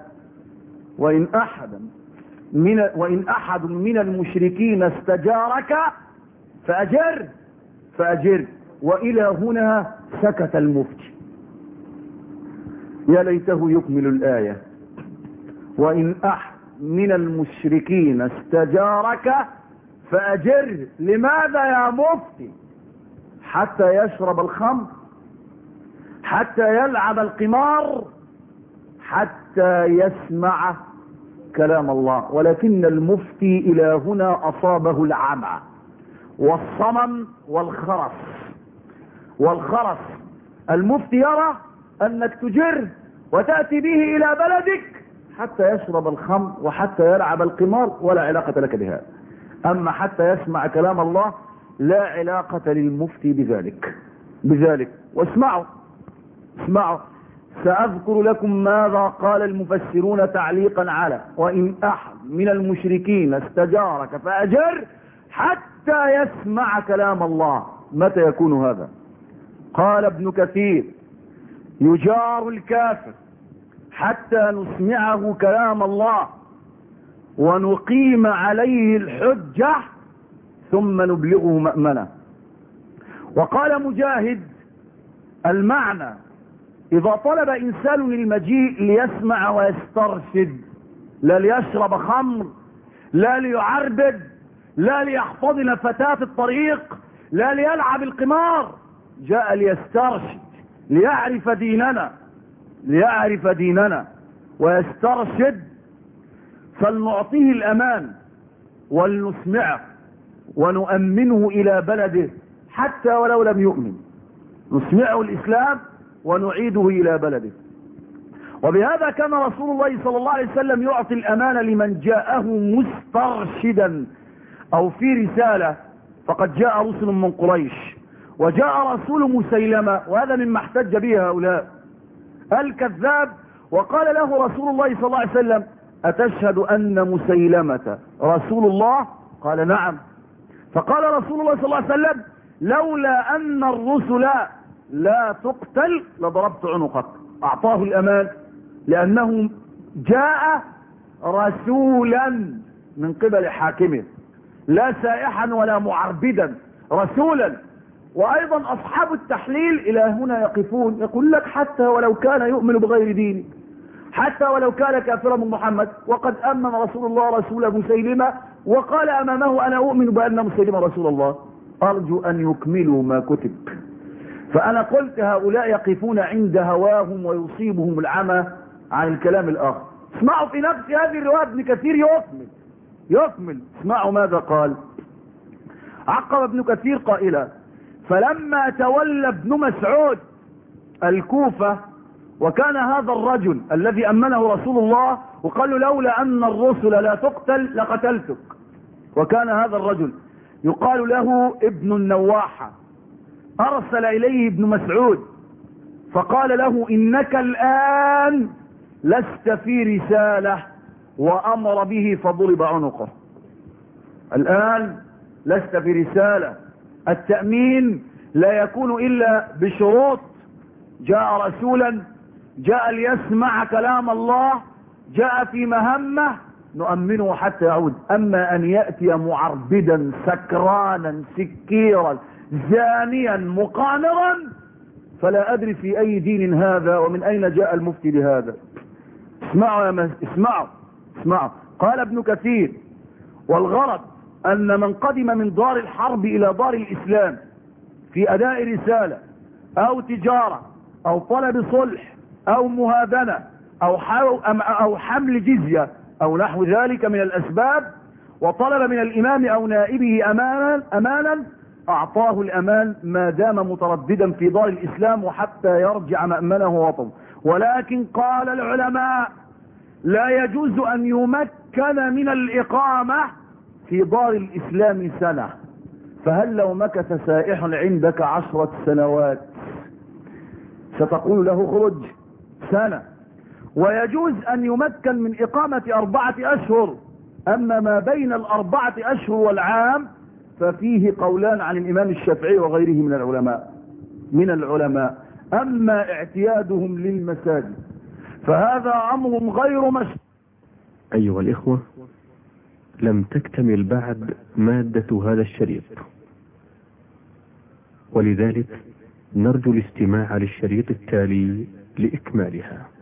وإن أحدا من وإن أحد من المشركين استجارك فأجر فأجر. وإلى هنا سكت المفتي يا ليته يكمل الآية وإن أحد من المشركين استجارك فأجر. لماذا يا مفتي؟ حتى يشرب الخمر حتى يلعب القمار حتى يسمع كلام الله. ولكن المفتي إلى هنا أصابه العمى والصمم والخرس. والخرس. المفتي يرى أنك تجر وتأتي به إلى بلدك حتى يشرب الخمر وحتى يلعب القمار ولا علاقة لك بهذا أما حتى يسمع كلام الله لا علاقة للمفتي بذلك. بذلك. واسمعوا. اسمعوا. سأذكر لكم ماذا قال المفسرون تعليقا على وإن أحد من المشركين استجارك فأجر حتى يسمع كلام الله. متى يكون هذا؟ قال ابن كثير يجار الكافر حتى نسمعه كلام الله ونقيم عليه الحجة ثم نبلغه مأمنة. وقال مجاهد المعنى إذا طلب إنسان المجيء ليسمع ويسترشد لا ليشرب خمر لا ليعربد لا ليحتضن فتاة الطريق لا ليلعب القمار. جاء ليسترشد ليعرف ديننا ليعرف ديننا ويسترشد. فلنعطيه الأمان ولنسمعه ونؤمنه إلى بلده حتى ولو لم يؤمن. نسمعه الإسلام ونعيده إلى بلده. وبهذا كان رسول الله صلى الله عليه وسلم يعطي الأمان لمن جاءه مسترشدا أو في رسالة فقد جاء رسل من قريش وجاء رسول مسيلمة وهذا مما احتج به هؤلاء. الكذاب وقال له رسول الله صلى الله عليه وسلم أتشهد أن مسيلمة رسول الله؟ قال نعم. فقال رسول الله صلى الله عليه وسلم لولا أن الرسل لا تقتل لضربت عنقك. أعطاه الأمان لأنه جاء رسولا من قبل حاكمه. لا سائحا ولا معربدا رسولا. وأيضا أصحاب التحليل إلى هنا يقفون يقول لك حتى ولو كان يؤمن بغير دينك حتى ولو كان كافرا من محمد وقد أمن رسول الله رسول مسيلمة وقال أمامه أنا أؤمن بأن مسيلمة رسول الله. أرجو أن يكملوا ما كتب. فأنا قلت هؤلاء يقفون عند هواهم ويصيبهم العمى عن الكلام الآخر. اسمعوا في نفس هذه الرواية ابن كثير يكمل يكمل. اسمعوا ماذا قال. عقب ابن كثير قائلا فلما تولى ابن مسعود الكوفة وكان هذا الرجل الذي أمنه رسول الله وقال له لولا أن الرسل لا تقتل لقتلتك. وكان هذا الرجل يقال له ابن النواحة. أرسل إليه ابن مسعود فقال له إنك الآن لست في رسالة وأمر به فضرب عنقه. الآن لست في رسالة التأمين لا يكون إلا بشروط. جاء رسولا جاء ليسمع كلام الله جاء في مهمة نؤمنه حتى يعود. أما أن يأتي معربدا سكرانا سكيرا زانيا مقامرا فلا أدري في أي دين هذا ومن أين جاء المفتي بهذا اسمعوا يا. اسمعوا اسمعوا قال ابن كثير والغرض أن من قدم من دار الحرب إلى دار الإسلام في أداء رسالة أو تجارة أو طلب صلح أو مهادنة أو, أو حمل جزية أو نحو ذلك من الأسباب وطلب من الإمام أو نائبه أمانا, أمانا أعطاه الأمان ما دام مترددا في دار الإسلام وحتى يرجع مأمنه وطن. ولكن قال العلماء لا يجوز أن يمكن من الإقامة في دار الإسلام سنة. فهل لو مكث سائح عندك عشرة سنوات ستقول له خرج سنة. ويجوز أن يمكن من إقامة أربعة أشهر. أما ما بين الأربعة أشهر والعام ففيه قولان عن الإمام الشافعي وغيره من العلماء من العلماء. أما اعتيادهم للمساجد فهذا أمر غير مشروع أيها الإخوة لم تكتمل بعد مادة هذا الشريط. ولذلك نرجو الاستماع للشريط التالي لإكمالها.